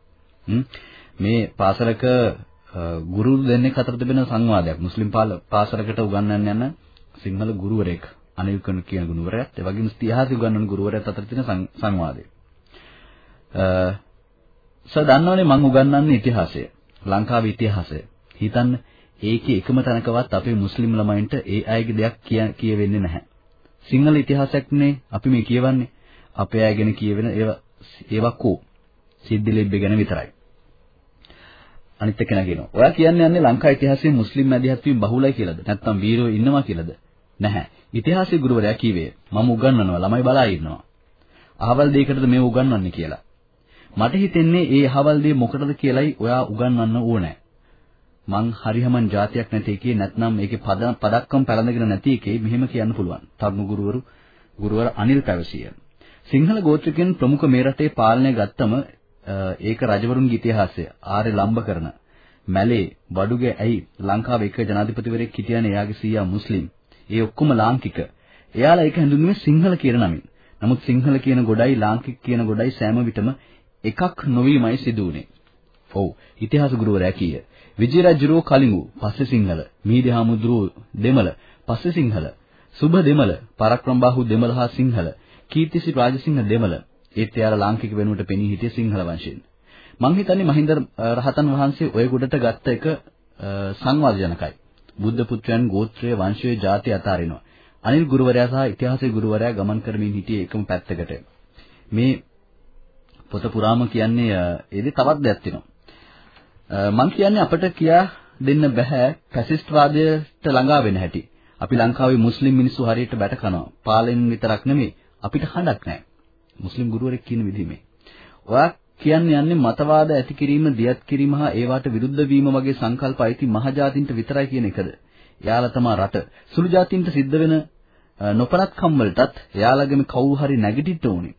මේ පාසලක ගුරු දෙන්නෙක් අතර තිබෙන සංවාදයක් මුස්ලිම් පාසලකට උගන්වන්න යන සිංහල ගුරුවරයෙක් අනිල් කන කියන ගුරුවරයාත් ඒ වගේම ඉතිහාසය උගන්වන ගුරුවරයාත් අතර තියෙන සංවාදය. අ සර් දන්නවනේ මම උගන්වන්නේ ඉතිහාසය. ලංකාවේ ඉතිහාසය. හිතන්න ඒකේ එකම තැනකවත් අපේ මුස්ලිම් ළමයින්ට ඒ අයගේ දෙයක් කියවෙන්නේ නැහැ. සිංහල ඉතිහාසයක්නේ අපි මේ කියවන්නේ. අපේ අය ගැන කියවෙන ඒවා ඒවා කෝ සිද්ධි ලෙබ්බේ ගැන විතරයි. අනිත් එක නැගෙනවා. ඔයා කියන්නේ යන්නේ ලංකා ඉතිහාසයේ මුස්ලිම් මැදිහත් වීම බහුලයි කියලාද? නැත්නම් වීරයෝ ඉන්නවා කියලාද? නැහැ. ඉතිහාසයේ ගුරුවරයා කිව්වේ මම උගන්වනවා ළමයි බලා ඉන්නවා. අහවල් දෙයකටද මේ උගන්වන්නේ කියලා. මට හිතෙන්නේ ඒ අහවල් දෙය මොකටද කියලායි ඔයා උගන්වන්න ඕනේ. මං හරියමන් જાතියක් නැති එකේ නැත්නම් ඒකේ පද පදක්කම් පැලඳගෙන නැති එකේ මෙහෙම කියන්න පුළුවන්. තරුණ ගුරුවරු ගුරුවර අනිල් පැවසිය. සිංහල ගෝත්‍රිකයන් ප්‍රමුඛ මේ රටේ පාලනය ගත්තම ඒක රජවරුන්ගේ ඉතිහාසය ආර්ය ලම්බ කරන මැලේ බඩුගේ ඇයි ලංකාවේ එක ජනාධිපතිවරයෙක් හිටියනේ එයාගේ සීයා මුස්ලිම්. ඒ ඔක්කොම ලාංකික. එයාලා ඒක හැඳින්වුවේ සිංහල කියන නමින්. නමුත් සිංහල කියන ගොඩයි ලාංකික කියන ගොඩයි සෑම විටම එකක් නොවීමයි සිදු වුනේ. ඔව් ඉතිහාස ගුරුවරයා කීය. විජය රජුරෝ කලිඟු පස්සේ සිංහල, මීඩි හාමුදුරුවෝ දෙමළ පස්සේ සිංහල, සුභ දෙමළ, පරක්‍රමබාහු දෙමළ හා සිංහල, කීර්තිසි රාජසිංහ දෙමළ ඒත් එයාලා ලාංකික වෙනුවට පෙනී හිටිය සිංහල වංශයෙන්. මං හිතන්නේ මහින්ද රහතන් වහන්සේ ඔය ගොඩට ගත්ත එක සංවාදජනකයි. බුද්ධ පුත්‍රයන් ගෝත්‍රයේ වංශයේ ಜಾති අතාරිනවා. අනිල් ගුරුවරයා සහ ඉතිහාසයේ ගුරුවරයා ගමන් කරමින් හිටියේ එකම පැත්තකට. මේ පොත පුරාම කියන්නේ ඒදි තවත් දෙයක් තියෙනවා. මං කියන්නේ අපිට කියා දෙන්න බෑ ෆැසිස්ට් වාදයට ළඟා වෙන හැටි. අපි ලංකාවේ මුස්ලිම් මිනිස්සු හරියට බැට කනවා. පාලෙන් විතරක් නෙමෙයි අපිට හඬක් නැහැ. මුස්ලිම් ගුරුවරයෙක් කියන විදිහේ. ඔයා කියන්නේ යන්නේ මතවාද ඇති කිරීම, දියත් කිරීම හා ඒවට විරුද්ධ වීම වගේ සංකල්ප අයිති මහජාතින්ට විතරයි කියන එකද? එයාලා තමයි රට. සුළු ජාතින්ට සිද්ධ වෙන නොපනත්කම් වලටත් එයාලගේම කවුරු හරි නැගිටින්න ඕනේ.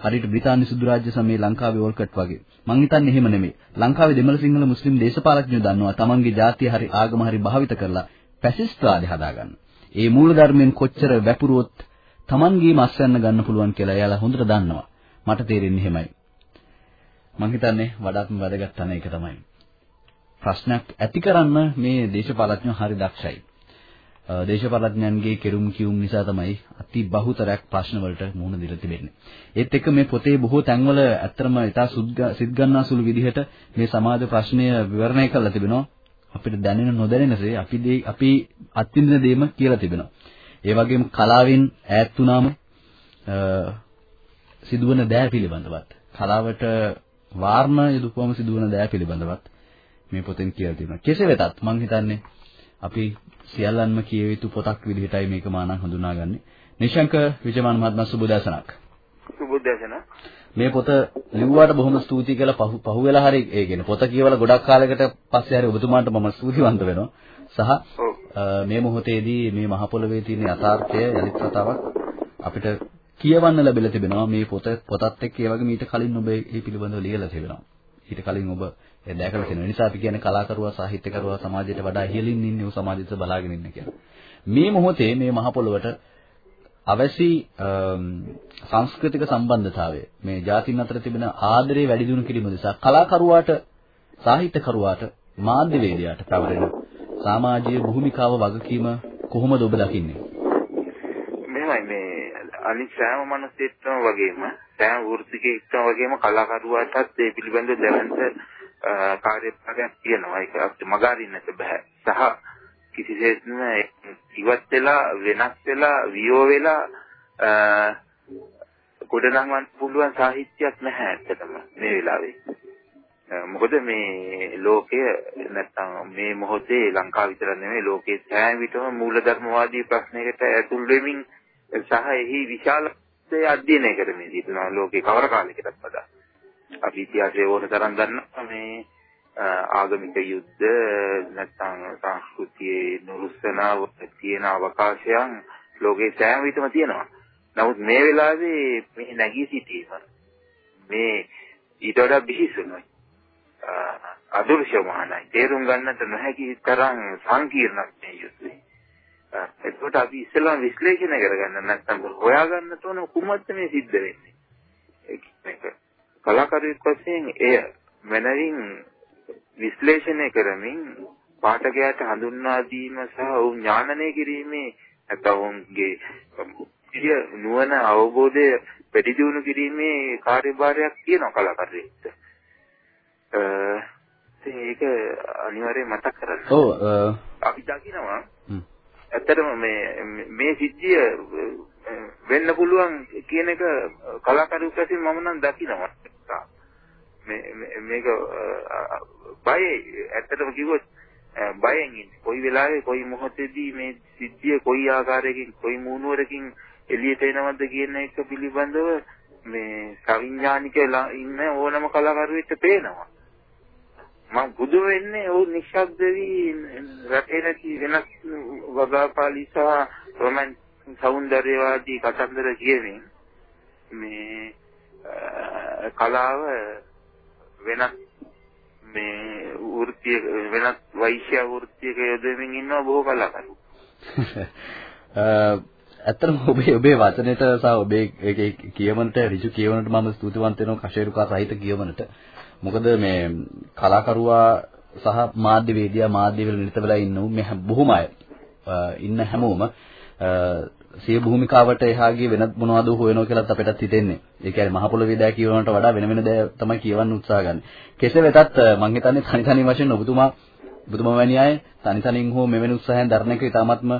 හරියට බ්‍රිතාන්‍ය සුදු රාජ්‍ය සමයේ ලංකාවේ ඕල්කට් වගේ. මං හිතන්නේ එහෙම නෙමෙයි. ලංකාවේ දෙමළ සිංහල මුස්ලිම් දේශපාලඥයෝ දන්නවා තමන්ගේ ජාතිය හරි ආගම හරි භාවිත කරලා ෆැසිස්ට්වාදය හදාගන්න. ඒ මූලධර්මයෙන් කොච්චර වැපුරුවොත් තමන්ගේම අස්වැන්න ගන්න පුළුවන් කියලා එයාලා හොඳට දන්නවා. මට තේරෙන්නේ එහෙමයි. මං හිතන්නේ වඩාත්ම වැදගත් තැන ඒක තමයි. ප්‍රශ්නයක් ඇති කරන්න මේ දේශපාලඥයෝ හරි දක්ෂයි. දේශපාලඥයන්ගේ කෙරුම් කියුම් නිසා තමයි අති බහුතරයක් ප්‍රශ්න වලට මුහුණ දීලා තිබෙන්නේ. ඒත් එක්ක මේ පොතේ බොහෝ තැන්වල ඇත්තම ඉතා සිත් ගන්නා සුළු විදිහට මේ සමාජ ප්‍රශ්නය විවරණය කරලා තිබෙනවා. අපිට දැනෙන නොදැනෙනසේ අපි අපි අත්විඳින දේම කියලා තිබෙනවා. ඒ වගේම කලාවෙන් ඈත් වුණාම සිදුවන දෑ පිළිබඳවත් කලාවට වාර්ණ යොදපුවම සිදුවන දෑ පිළිබඳවත් මේ පොතෙන් කියලා තියෙනවා. කෙසේ වෙතත් මම හිතන්නේ අපි සියල්ලන්ම කිය යුතු පොතක් විදිහටයි මේක මානම් හඳුනාගන්නේ. නිශංක විජයමාන මහත්මයා සුබදෑසනක්. සුබදෑසන. මේ පොත ලිව්වාට බොහොම ස්තුතියි කියලා පහු පහු වෙලා හරි ඒ කියන්නේ පොත කියවලා ගොඩක් කාලයකට පස්සේ හරි ඔබතුමාට මම ස්තුතිවන්ත වෙනවා. සහ මේ මොහොතේදී මේ මහ පොළවේ තියෙන යථාර්ථය යලිත් වතාවක් අපිට කියවන්න ලැබිලා තිබෙනවා මේ පොත පොතත් එක්ක ඒ වගේම ඊට කලින් ඔබ මේ පිළිබඳව ලියලා තිබෙනවා. ඊට කලින් ඔබ දැකලා තියෙනවා. නිසා අපි කියන්නේ කලාකරුවා සාහිත්‍යකරුවා සමාජයට වඩා ඉහළින් ඉන්නේ ਉਹ සමාජයට බලාගෙන ඉන්න කියලා. මේ මොහොතේ මේ මහ පොළොවට අවැසි සංස්කෘතික සම්බන්ධතාවය. මේ ජාතින් අතර තිබෙන ආදරේ වැඩි දියුණු කිරීම නිසා කලාකරුවාට සාහිත්‍යකරුවාට මාධ්‍යවේදයාට පැවරෙන සමාජීය භූමිකාව වගකීම කොහොමද ඔබ දකින්නේ? මෙහෙමයි. මේ අනිත් සෑම මිනිස්සෙක්ටම වගේම සෑම වෘත්තිකයෙක්ටම වගේම කලාකරුවාටත් ඒ පිළිබඳව දැනන්ත කාර්යභාරයක් තියෙනවා. ඒක අපිට මගහරින්නට බෑ. සහ කිසිසේත්ම ඉවත් වෙලා වෙනස් වෙලා වියෝ වෙලා ගොඩනගන්න පුළුවන් සාහිත්‍යයක් නැහැ ඇත්තටම මේ වෙලාවේ මොකද මේ ලෝකය නැත්තම් මේ මොහොතේ ලංකාව විතර නෙමෙයි ලෝකයේ සෑම විටම මූලධර්මවාදී ප්‍රශ්නයකට ඇතුල් වෙමින් සහ එහි විශාලත්වය අධ්‍යයනය කරමින් සිටිනවා ලෝකේ කවර කාලයකටත් වඩා. අපි ඉතිහාසයේ ඕන තරම් දන්නවා මේ ආගමික යුද්ධ නැත්තම් සංස්කෘතියේ නුරුස්සනාව තියෙන අවකාශයන් ලෝකේ සෑම විටම තියෙනවා. නමුත් මේ වෙලාවේ මේ නැගී සිටීම මේ ඊට වඩා බිහිසුණුයි. අදෘශ්‍යමානයි. තේරුම් ගන්නට නොහැකි තරම් සංකීර්ණක් මේ යුද්ධේ. එතකොට අපි ඉස්සෙල්ලාම විශ්ලේෂණය කරගන්න නැත්නම් හොයාගන්න තෝරන කුමක්ද මේ සිද්ධ වෙන්නේ. ඒක කලාකාරයෙක් වශයෙන් එය මනරින් විශ්ලේෂණය කරමින් පාඨකයාට හඳුන්වා දීම සහ ඔවුන් ඥානනය කිරීමේ නැත්නම් ඔවුන්ගේ සිය නුවණ අවබෝධය වැඩි දියුණු කිරීමේ කාර්යභාරයක් තියෙනවා කලාකාරයෙක්ට. ඒක අනිවාර්යයෙන් මතක් කරගන්න. ඔව් අපි දකිනවා ඇත්තටම මේ මේ සිද්ධිය වෙන්න පුළුවන් කියන එක කලාකරුවෙක් වශයෙන් මම නම් දකිනවා. මේ මේක බයයි ඇත්තටම කිව්වොත් බයෙන් ඉන්නේ. කොයි වෙලාවෙ කොයි මොහොතේදී මේ සිද්ධිය කොයි ආකාරයකින් කොයි මූණුවරකින් එළියට එනවද කියන එක පිළිබඳව මේ සවිඥානික ඉන්න ඕනම කලාකරුවෙක්ට පේනවා. මම බුදු වෙන්නේ ਉਹ නිශ්ශබ්ද වී රටේ නැති වෙනස් වගාපාලි සහ රොමන් సౌందర్యවාදී කතන්දර කියමින් මේ කලාව වෙනස් මේ වෘත්තිය වෙනස් වෛශ්‍ය වෘත්තියක යෙදෙමින් ඉන්නවා බොහෝ කලාකරු. [LAUGHS] ඇත්තටම ඔබේ ඔබේ වචනෙට සහ ඔබේ ඒකේ කියවනට ඍජු කියවනට මම ස්තුතිවන්ත වෙනවා කෂේරුකා සහිත කියවනට. මොකද මේ කලාකරුවා සහ මාධ්‍යවේදියා මාධ්‍යවල නිරත වෙලා ඉන්න මේ බොහොම අය ඉන්න හැමෝම සිය භූමිකාවට එහා ගිය වෙනත් මොනවද හොයනවා කියලාත් අපිටත් හිතෙන්නේ. ඒ කියන්නේ මහ පොළොවේ දෑ කියවනට වඩා වෙන වෙන දෑ තමයි කියවන්න උත්සාහ ගන්න. කෙසේ වෙතත් මම හිතන්නේ තනි තනි වශයෙන් ඔබතුමා ඔබතුමා වැනි අය තනි තනින් හෝ මෙවැනි උත්සාහයෙන් දරන එක ඉතාමත්ම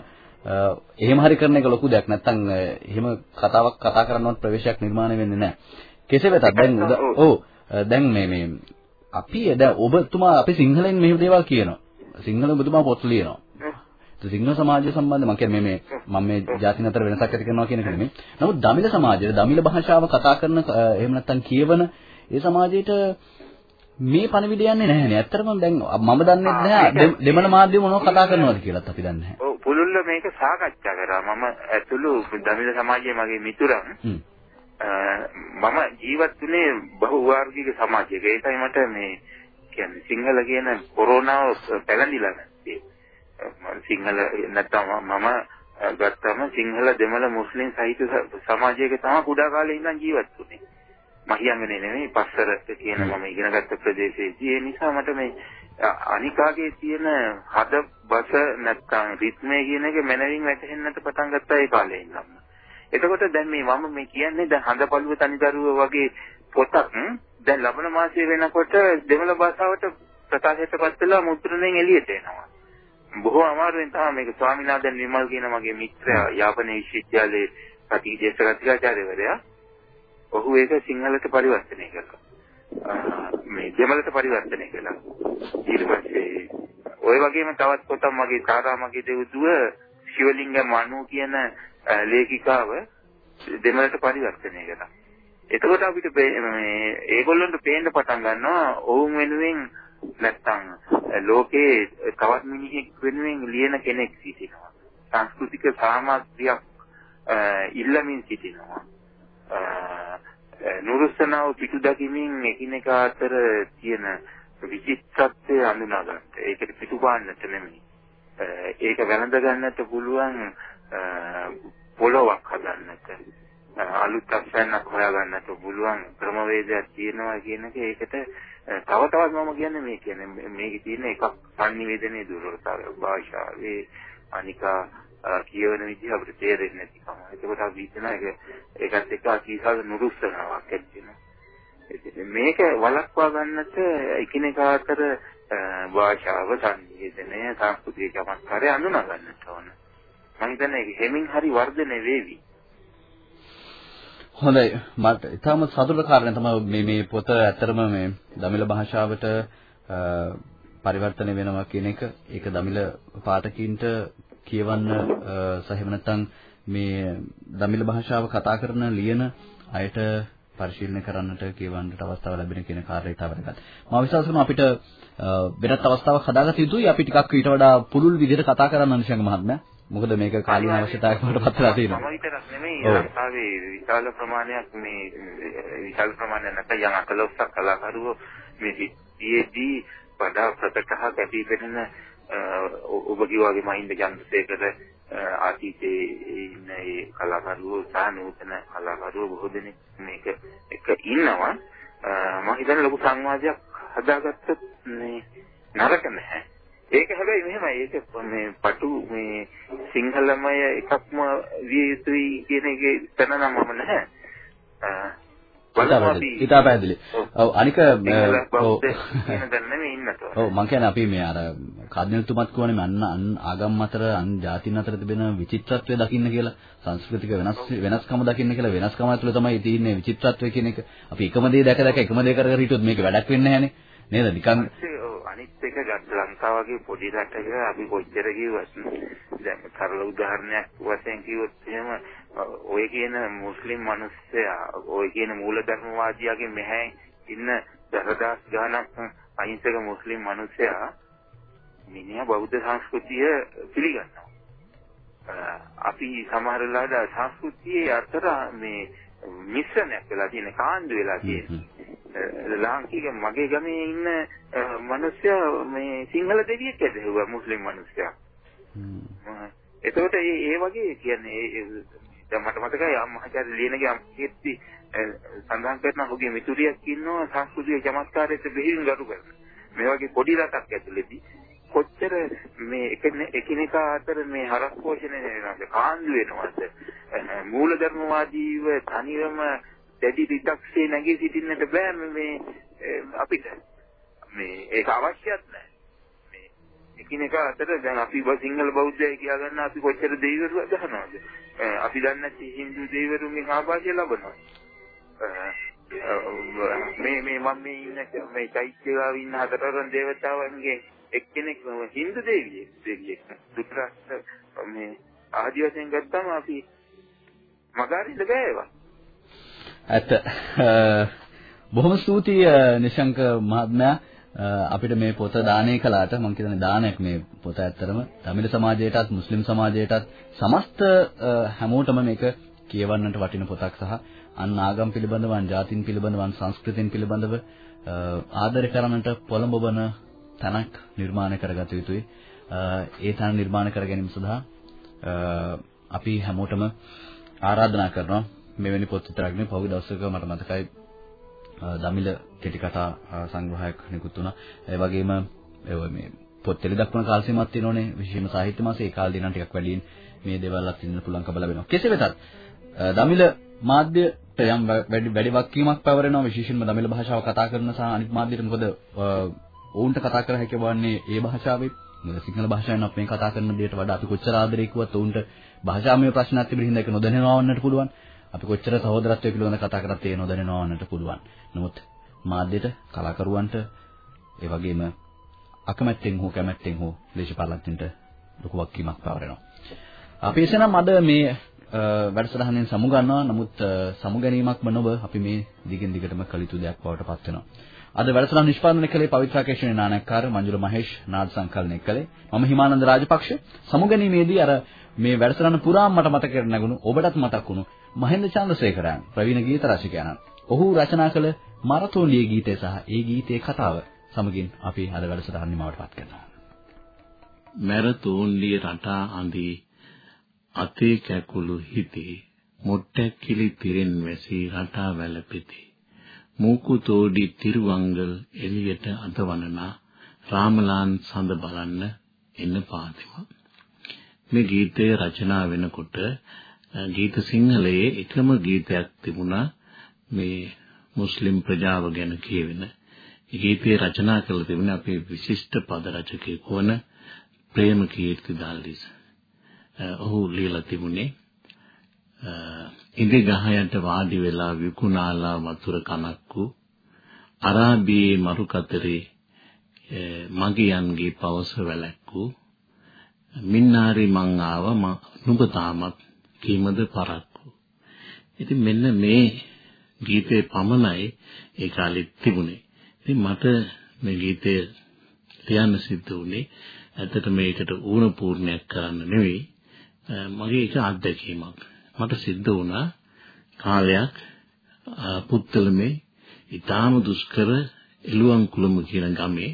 එහෙම හරි කරන එක ලොකු දෙයක්. නැත්තම් එහෙම කතාවක් කතා කරනවත් ප්‍රවේශයක් නිර්මාණය වෙන්නේ නැහැ. කෙසේ වෙතත් දැන් ඔව් දැන් මේ මේ අපි දැන් ඔබතුමා අපි සිංහලෙන් මෙහෙම දේවල් කියනවා. සිංහල ඔබතුමා පොත් ලියනවා. සිංහල සමාජය සම්බන්ධ මම කියන්නේ මේ මම මේ ජාතින් අතර වෙනසක් ඇති කරනවා කියන එක නෙමෙයි. නමුත් දමිළ සමාජය, දමිළ භාෂාව කතා කරන එහෙම නැත්නම් කියවන ඒ සමාජයට මේ පණිවිඩය යන්නේ නැහැ නේ. ඇත්තටම දැන් මම දන්නේ නැහැ දෙමළ මාධ්‍ය මොනවද කතා කරනවද කියලාත් අපි දන්නේ නැහැ. ඔව් පුළුල්ල මේක සාකච්ඡා කරා. මම ඇතුළු දමිළ සමාජයේ මගේ මිතුරන් මම ජීවත් වුණේ බහු වර්ගික සමාජයක. ඒකයි මට මේ කියන්නේ සිංහල කියන කොරෝනාව පැලඳිලා නැත්තේ. සිංහල නැත්තම් මම ගත්තම සිංහල දෙමළ මුස්ලිම් සහිත සමාජයක තමයි කුඩා කාලේ ඉඳන් ජීවත් වුනේ. මහියංගනේ නෙමෙයි පස්සරත් කියන මම ඉගෙනගත්ත ප්‍රදේශයේදී ඒ නිසා මට මේ අනිකාගේ තියෙන හද බස නැත්තම් රිද්මය කියන එක මනවින් වැටහෙන්නට පටන් ගත්තා ඒ කාලේ ඉඳන්ම. එතකොට දැන් මේ මම මේ කියන්නේ දැන් හඳපළුව තනිදරුව වගේ පොතක් දැන් ලබන මාසයේ වෙනකොට දෙමළ භාෂාවට ප්‍රකාශයටපත් වෙලා මුද්‍රණයෙන් එළියට එනවා. බොහෝ අමාරුවෙන් තමයි මේක ස්වාමිනාදන් විමල් කියන මගේ මිත්‍රයා යාපනයේ විශ්වවිද්‍යාලයේ ප්‍රතිදේශ කතිකාචාර්යවරයා ඔහු ඒක සිංහලට පරිවර්තනය කළා. මේ දෙමළට පරිවර්තනය කළා. ඊට පස්සේ ওই වගේම තවත් පොතක් මගේ තාරා මගේ දෙව්දුව ශිවලිංග මනු කියන ලේඛිකාව දෙමළට පරිවර්තනය කළා. එතකොට අපිට මේ ඒගොල්ලන්ට පේන්න පටන් ගන්නවා ඔවුන් වෙනුවෙන් නැත්තම් ලෝකේ තවත් මිනිහෙක් වෙනුවෙන් ලියන කෙනෙක් සිටිනවා. සංස්කෘතික සාමග්‍රියක් ඉල්ලමින් සිටිනවා. නුරුස්සනාව පිටු දකිමින් එකිනෙකා අතර තියෙන විචිත්‍රත්වය අඳුනා ගන්නට. ඒකට පිටු බාන්නට නෙමෙයි. ඒක වැළඳ ගන්නට පුළුවන් පොළොවක් හදන්නට. අලුත් අක්ෂරයක් හොයාගන්නට පුළුවන් ක්‍රමවේදයක් තියෙනවා කියන එක ඒකට තව තවත් මම කියන්නේ මේ කියන්නේ මේකේ තියෙන එකක් sannivedanaye දුර්වලතාවය භාෂාවේ අනිකා කියවන විදිහ අපිට තේරෙන්නේ නැතිකම. ඒකෝට අපි හිතන එක ඒකත් එක්ක අකීසල් නුරුස්සනාවක් ඇති වෙනවා. මේක වළක්වා ගන්නට එකිනෙකා අතර භාෂාව සංවේදනය සංස්කෘතික චමත්කාරය අඳුනා ගන්නට ඕන. මම හිතන්නේ හෙමින් හරි වර්ධනය වේවි. හොඳයි මට ඊටම සතුට කාරණේ තමයි මේ මේ පොත ඇත්තරම මේ දමිළ භාෂාවට පරිවර්තනය වෙනවා කියන එක ඒක දමිළ පාඨකින්ට කියවන්න සහිම නැත්නම් මේ දමිළ භාෂාව කතා කරන ලියන අයට පරිශීලනය කරන්නට කියවන්නට අවස්ථාව ලැබෙන කියන කාර්යය ඉතා වැදගත්. මම විශ්වාස කරනවා අපිට වෙනත් අවස්ථාවක් හදාගත යුතුයි. අපි ටිකක් ඊට වඩා පුළුල් විදිහට කතා කරන්න අනිශංග මහත්මයා. මොකද මේක කාලීන අවශ්‍යතාවයකට පත් වෙලා තියෙනවා. මම විතරක් නෙමෙයි ලංකාවේ විශාල ප්‍රමාණයක් මේ විශාල ප්‍රමාණයක් නැත්නම් යම් අකලොස්සක් කලාකරුවෝ මේ සිටියේදී වඩා ප්‍රකටහ කැපී පෙනෙන ඔබ කිව්වාගේ මහින්ද චන්ද්‍රසේකර අතීතයේ ඉන්න ඒ කලාකරුවෝ සහ නූතන කලාකරුවෝ බොහෝ දෙනෙක් මේක එක ඉන්නවා. මම හිතන්නේ ලොකු සංවාදයක් හදාගත්තොත් මේ නරක නැහැ ඒක හැබැයි මෙහෙමයි ඒක මේ පටු මේ සිංහලමය එකක්ම විය යුතුයි කියන එකේ තන නම් මම නැහැ. ඉතා පැහැදිලි. ඔව් අනික ඔව් මම කියන්නේ අපි මේ අර කද්නිල්තුමත් කියවනේ අන් ආගම් අතර අන් ජාතින් අතර තිබෙන විචිත්‍රත්වය දකින්න කියලා සංස්කෘතික වෙනස් වෙනස්කම දකින්න කියලා වෙනස්කම ඇතුළේ තමයි තියෙන්නේ විචිත්‍රත්වය කියන එක. අපි එකම දේ දැක දැක එකම දේ කර කර හිටියොත් මේක වැඩක් වෙන්නේ නැහනේ. නේද? නිකන් අනිත් එක ලංකාව වගේ පොඩි රටක අපි කොච්චර කිව්වත් දැන් සරල උදාහරණයක් වශයෙන් කිව්වොත් එහෙම ඔය කියන මුස්ලිම් මිනිස්සයා ඔය කියන මූලධර්මවාදියාගේ මෙහැ ඉන්න දහදහස් ගාණක් අහිංසක මුස්ලිම් මිනිස්සයා මිනිහා බෞද්ධ සංස්කෘතිය පිළිගන්නවා. අපි සමහර වෙලාවට සංස්කෘතියේ අතර මේ මිශ්‍රණයක් වෙලා තියෙන කාන්දු වෙලා තියෙන. ලාංකික මගේ ගමේ ඉන්න මිනිස්සයා මේ සිංහල දෙවියෙක් ඇදහුවා මුස්ලිම් මිනිස්සයා. එතකොට ඒ ඒ වගේ කියන්නේ දැන් මට මතකයි අම්මහාචාර්ය ලියනගේ අම්කෙත්ටි සඳහන් කරන ඔහුගේ මිතුරියක් ඉන්නවා සංස්කෘතික චමත්කාරයට බෙහෙවින් ගරු කරන. මේ වගේ පොඩි රටක් ඇතුළේදී කොච්චර මේ එකිනෙකා අතර මේ හරස් පෝෂණය වෙනවද කාන්දු වෙනවද මූලධර්මවාදීව තනිවම දැඩි පිටක්සේ නැගී සිටින්නට බෑ මේ අපිට. මේ ඒක අවශ්‍යත් නැහැ මේ එකිනෙකා අතර දැන් අපි සිංහල බෞද්ධය කියලා ගන්න අපි කොච්චර දෙවිවරු අදහනවද අපි දන්නේ නැති හින්දු දෙවිවරුන්ගෙන් ආభాෂය ලබනවා. මේ මේ මම මේ ඉන්න මේ චෛත්‍යගාව ඉන්න හතරවරන් දේවතාවන්ගේ එක්කෙනෙක් හින්දු දෙවියෙක් දෙවියෙක්. දුක්ඛ මේ ආදි වශයෙන් ගත්තාම අපි මගහරින්න බෑ ඒවා. ඇත්ත. බොහොම ස්තුතියි නිශංක මහත්මයා අපිට මේ පොත දානය කළාට මම කියන්නේ දානයක් මේ පොත ඇත්තරම තමිල සමාජයටත් මුස්ලිම් සමාජයටත් සමස්ත හැමෝටම මේක කියවන්නට වටින පොතක් සහ අන් ආගම් පිළිබඳව අන් ජාතින් පිළිබඳව අන් සංස්කෘතින් පිළිබඳව ආදරය කරන්නට පොළඹවන තැනක් නිර්මාණය කරගත යුතුයි. ඒ තැන නිර්මාණය කර ගැනීම සඳහා අපි හැමෝටම ආරාධනා කරනවා මෙවැනි පොත් විතරක් නෙවෙයි පහුගිය දවසක මට මතකයි දමිළ කෙටි කතා සංග්‍රහයක් නිකුත් වුණා. ඒ වගේම මේ පොත් ටෙලි දක්වන කාල සීමාවක් තියෙනෝනේ විශේෂම සාහිත්‍ය මාසේ ඒ කාල දිනන ටිකක් වැඩියෙන් මේ දේවල්වත් ඉන්න පුළුවන්කම ලැබෙනවා. කෙසේ වෙතත් දමිළ මාධ්‍යයට යම් වැඩි වැඩි වක්කීමක් පැවරෙනවා විශේෂයෙන්ම දමිළ භාෂාව කතා කරන සහ අනිත් මාධ්‍යයට මොකද ඔවුන්ට කතා කර හැකි වන්නේ ඒ භාෂාවේ මොකද සිංහල භාෂාවෙන් අපි කතා කරන දෙයට වඩා අපි කොච්චර ආදරේ කිව්වත් ඔවුන්ට භාෂාමය ප්‍රශ්නක් තිබෙන හින්දා ඒක නොදැනෙනවා වන්නට පුළුවන්. අපි කොච්චර සහෝදරත්වය පිළිබඳ කතා කරත් ඒ නොදැනෙනවා වන්නට පුළුවන්. නමුත් මාධ්‍යට කලාකරුවන්ට ඒ වගේම අකමැත්තෙන් හෝ කැමැත්තෙන් හෝ දේශපාලඥයන්ට ලොකු වක්කීමක් පවරනවා. අපි එසේනම් අද මේ වැඩසටහනෙන් සමු ගන්නවා. නමුත් සමු ගැනීමක්ම නොව අපි මේ දිගින් දිගටම කළ යුතු දෙයක් බවට පත් වෙනවා. අද වැඩසටහන නිෂ්පාදනය කළේ පවිත්‍රාකේෂණේ නානක්කාර මංජුල මහේෂ් නාද සංකලනය කළේ මම හිමානන්ද රාජපක්ෂ. සමු ගැනීමේදී අර මේ වැඩසටහන පුරාම මට මතකයට නැගුණු ඔබටත් මතක් වුණු මහෙන්ද චන්ද්‍රසේකරයන් ප්‍රවීණ ගීත රචකයන්න් ඔහු රචනා කළ මරතෝලිය ගීතය සහ ඒ ගීතයේ කතාව සමගින් අපි අද වැඩසටහන නිමවටපත් කරනවා. මරතෝන්ලිය රටා අඳි අතේ කැකුළු හිතේ මොට්ටක් කිලි තිරෙන් වැසී රටා වැළපෙති. මූකු තෝඩි තිරුවංගල් එළියට අතවනනා රාමලාන් සඳ බලන්න එන්න පාතිමා. මේ ගීතය රචනා වෙනකොට ගීත සිංහලයේ එකම ගීතයක් තිබුණා. මේ මුස්ලිම් ප්‍රජාව ගැන කියවෙන. ගීතය රචනා කළ තිබුණේ අපේ විශිෂ්ට පද රචකයෙකු වන ප්‍රේමකීර්ති දාල්දිස්. ඔහු ලියලා තිබුණේ ඉඳි ගහයට වාඩි වෙලා විකුණාලා වතුර කනක් වූ අරාබියේ මරු කතරේ මගියන්ගේ පවස වැලැක්කු මින්නාරි මං ආව නුඹ තාමත් කීමද පරක්කු. ඉතින් මෙන්න මේ ගීතේ පමණයි ඒ කාලෙත් තිබුණේ. ඉතින් මට මේ ගීතය ලියන්න සිද්ධ වුණේ. ඇත්තට මේකට ඌණ පූර්ණයක් කරන්න නෙවෙයි. මගේ එක අත්දැකීමක්. මට සිද්ධ වුණා කාලයක් පුත්තලමේ ඊටාම දුෂ්කර එළුවන් කුළුම කියන ගමේ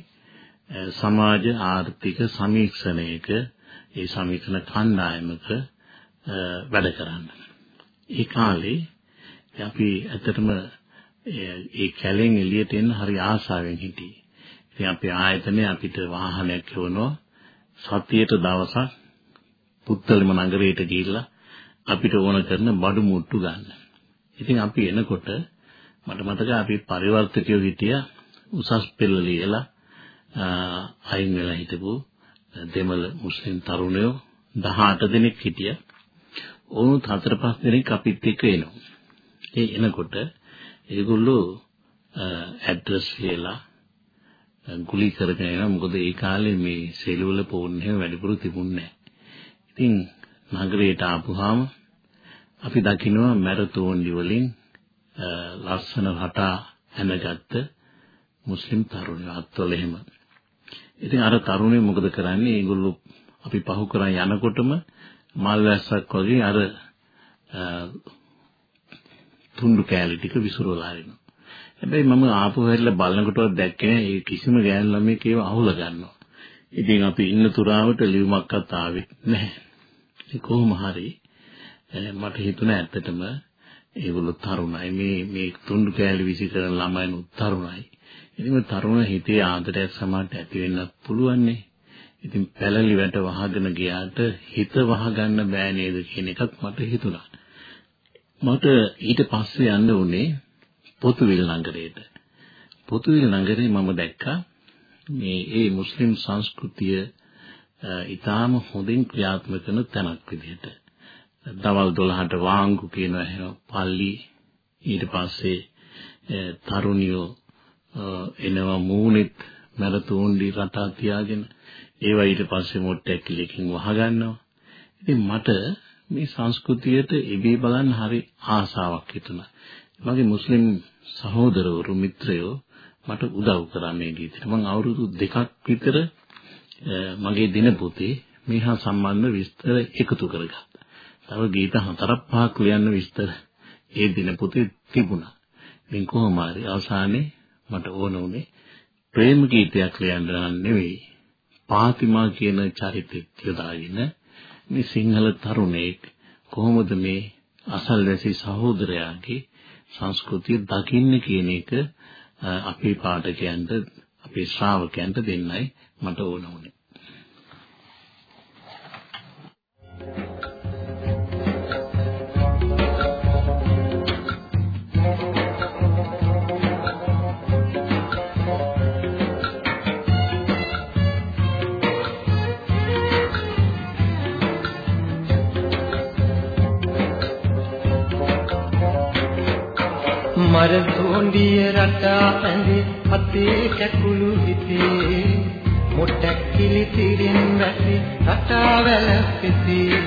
සමාජ ආර්ථික සමීක්ෂණයක ඒ සමීක්ෂණ කණ්ඩායමක වැඩ කරන්න. ඒ කාලේ අපි ඇත්තටම ඒ කැලෙන් එළියට එන්න හරි ආසාවෙන් හිටියේ. ඉතින් අපේ ආයතනයේ අපිට වාහනයක් එවනවා සතියට දවසක් පුත්තලම නගරයට ගිහිල්ලා අපිට ඕන කරන බඩු මුට්ටු ගන්න. ඉතින් අපි එනකොට මට මතකයි අපි පරිවර්තකයෝ හිටියා උසස් පෙළ ලියලා අයින් වෙලා හිටපු දෙමළ මුස්ලිම් තරුණයෝ 18 දෙනෙක් හිටියා. ඕනු හතර පහ දෙනෙක් අපිත් එක්ක එනවා. ඒ එනකොට ඒගොල්ලෝ ඇඩ්‍රස් ලියලා ගුලි කරගෙන එනවා. මොකද ඒ කාලේ මේ සෙලුවල ෆෝන් එහෙම වැඩිපුර තිබුණේ නැහැ. ඉතින් නගරයට ආපුවාම අපි දකිනවා මැරතෝන්ඩි වලින් ලස්සන රටා හැනගත්ත මුස්ලිම් තරුණයෝ අත්වල එහෙම. ඉතින් අර තරුණයෝ මොකද කරන්නේ? ඒගොල්ලෝ අපි පහු කරන් යනකොටම මල් වැස්සක් වගේ අර තුන්ඩු කෑලි ටික විසිරවලා හරිනවා. හැබැයි මම ආපහු හැරිලා බලනකොටවත් දැක්කේ නෑ ඒ කිසිම ගෑනු ළමයෙක් ඒව අහුල ගන්නවා. ඉතින් අපි ඉන්න තුරාවට ලියුමක්වත් ආවේ නැහැ. ඉතින් කොහොම හරි මට හිතුණා ඇත්තටම ඒගොල්ලෝ තරුණයි මේ මේ තුන්ඩු කෑලි විසි කරන ළමයින් තරුණයි. ඉතින් මේ තරුණ හිතේ ආදරයක් සමාට ඇති වෙන්නත් පුළුවන් නේ. ඉතින් පැලලි වැට වහගෙන ගියාට හිත වහගන්න බෑ නේද කියන එකක් මට හිතුණා. මට ඊට පස්සේ යන්න උනේ පොතුවිල් නගරයට. පොතුවිල් නගරේ මම දැක්කා මේ ඒ මුස්ලිම් සංස්කෘතිය ඊටාම හොඳින් ක්‍රියාත්මක කරන තැනක් විදිහට. දවල් 12ට වාංගු කියන එහෙම පල්ලි ඊට පස්සේ තරුණියෝ එනවා මූණෙත් මරතුන්ඩි රටා තියාගෙන ඒවා ඊට පස්සේ මොට්ටයක් කිලකින් වහගන්නවා. ඉතින් මට මේ සංස්කෘතියට ඉබේ බලන්න හරි ආසාවක් හිතුණා. මගේ මුස්ලිම් සහෝදරවරු මිත්‍රයෝ මට උදව් කරා මේ ගීතෙට. මම අවුරුදු දෙකක් විතර මගේ දිනපොතේ මේහා සම්බන්ධ විස්තර එකතු කරගත්තා. තව ගීත හතරක් පහක් ලියන්න විස්තර ඒ දිනපොතේ තිබුණා. ඉතින් කොහොම හරි අවසානයේ මට ඕන උනේ ප්‍රේම ගීතයක් ලියන්න නෙවෙයි. පාතිමා කියන චරිතෙත් යොදාගෙන මේ සිංහල තරුණයෙක් කොහොමද මේ අසල්වැසි සහෝදරයාගේ සංස්කෘතිය දකින්නේ කියන එක අපේ පාඨකයන්ට අපේ ශ්‍රාවකයන්ට දෙන්නයි මට ඕන වුණේ. මර තෝණ්ඩිය රටා ඇඳි අතේ කැකුළු හිතේ. මොට්ටක් කිලිතිරින් වැසි රටා වැල පිසී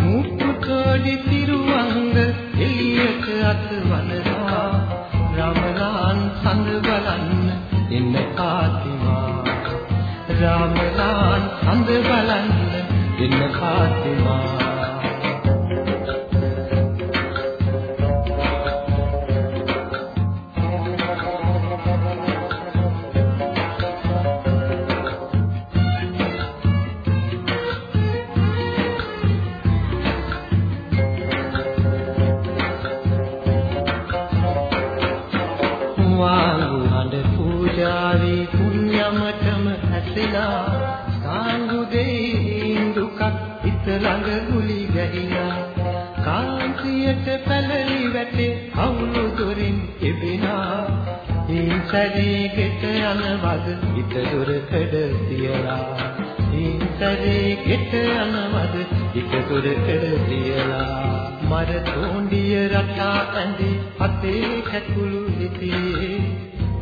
මුක්කු තෝඩි තිරුවංග එළියට අත වනලා රාමලාන් සඳ බලන්න එන්න කාතිමා. රාමලාන් සඳ බලන්න එන්න කාතිමා. ගෙට යනවද හිත දුරකඩ තියලා. හින් සැරේ ගෙට යනවද හිත දුරකඩ තියලා. මර තෝණ්ඩිය රටා ඇඳි අතේ කැකුළු හිතේ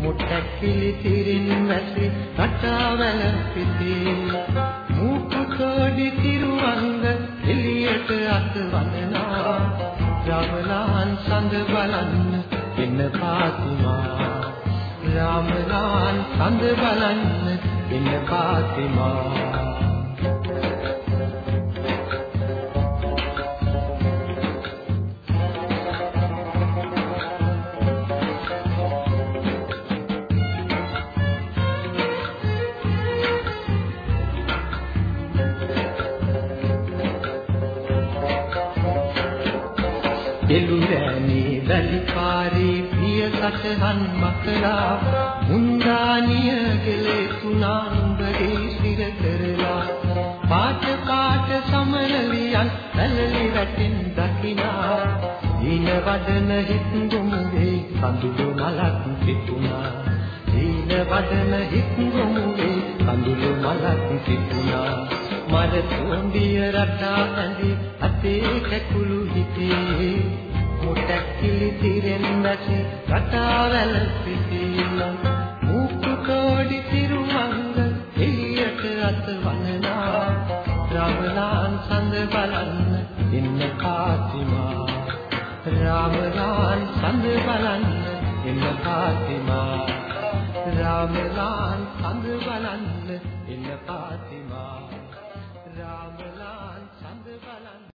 මුට්ටක් කිලි තිරින් වැසි රටාවල පිටේ මූකුතෝඩි තිරුවංග එළියට අත වදනා රාමලාන් සඳ බලන්න එන්න පාතිමා. රාමලාන් සඳ බලන්න එන්න පාතිමා සටහන් මකලා මුන්දානිය ගෙලේ තුනාම්බරේ සිර කරලා පාට පාට සමනලියන් වැලලි වැටින් දකිනා. දීන වදන හිත් ගොමුවේ කඳුළු මලක් පිටුනා. දීන වදන හිත් ගොමුවේ කඳුළු මලක් පිටුනා. මර තොඹිය රටා ඇඳි අතේ කැකුළු හිතේ මුටක් කිලි තිරෙන් නැසි රටාවල පිටින් මුක්කු කෝඩි තිරුමංග එළියට අත වනනා රාමලාන් සඳ බලන්න එන්න කාතිමා. රාමලාන් සඳ බලන්න එන්න කාතිමා. රාමලාන් සඳ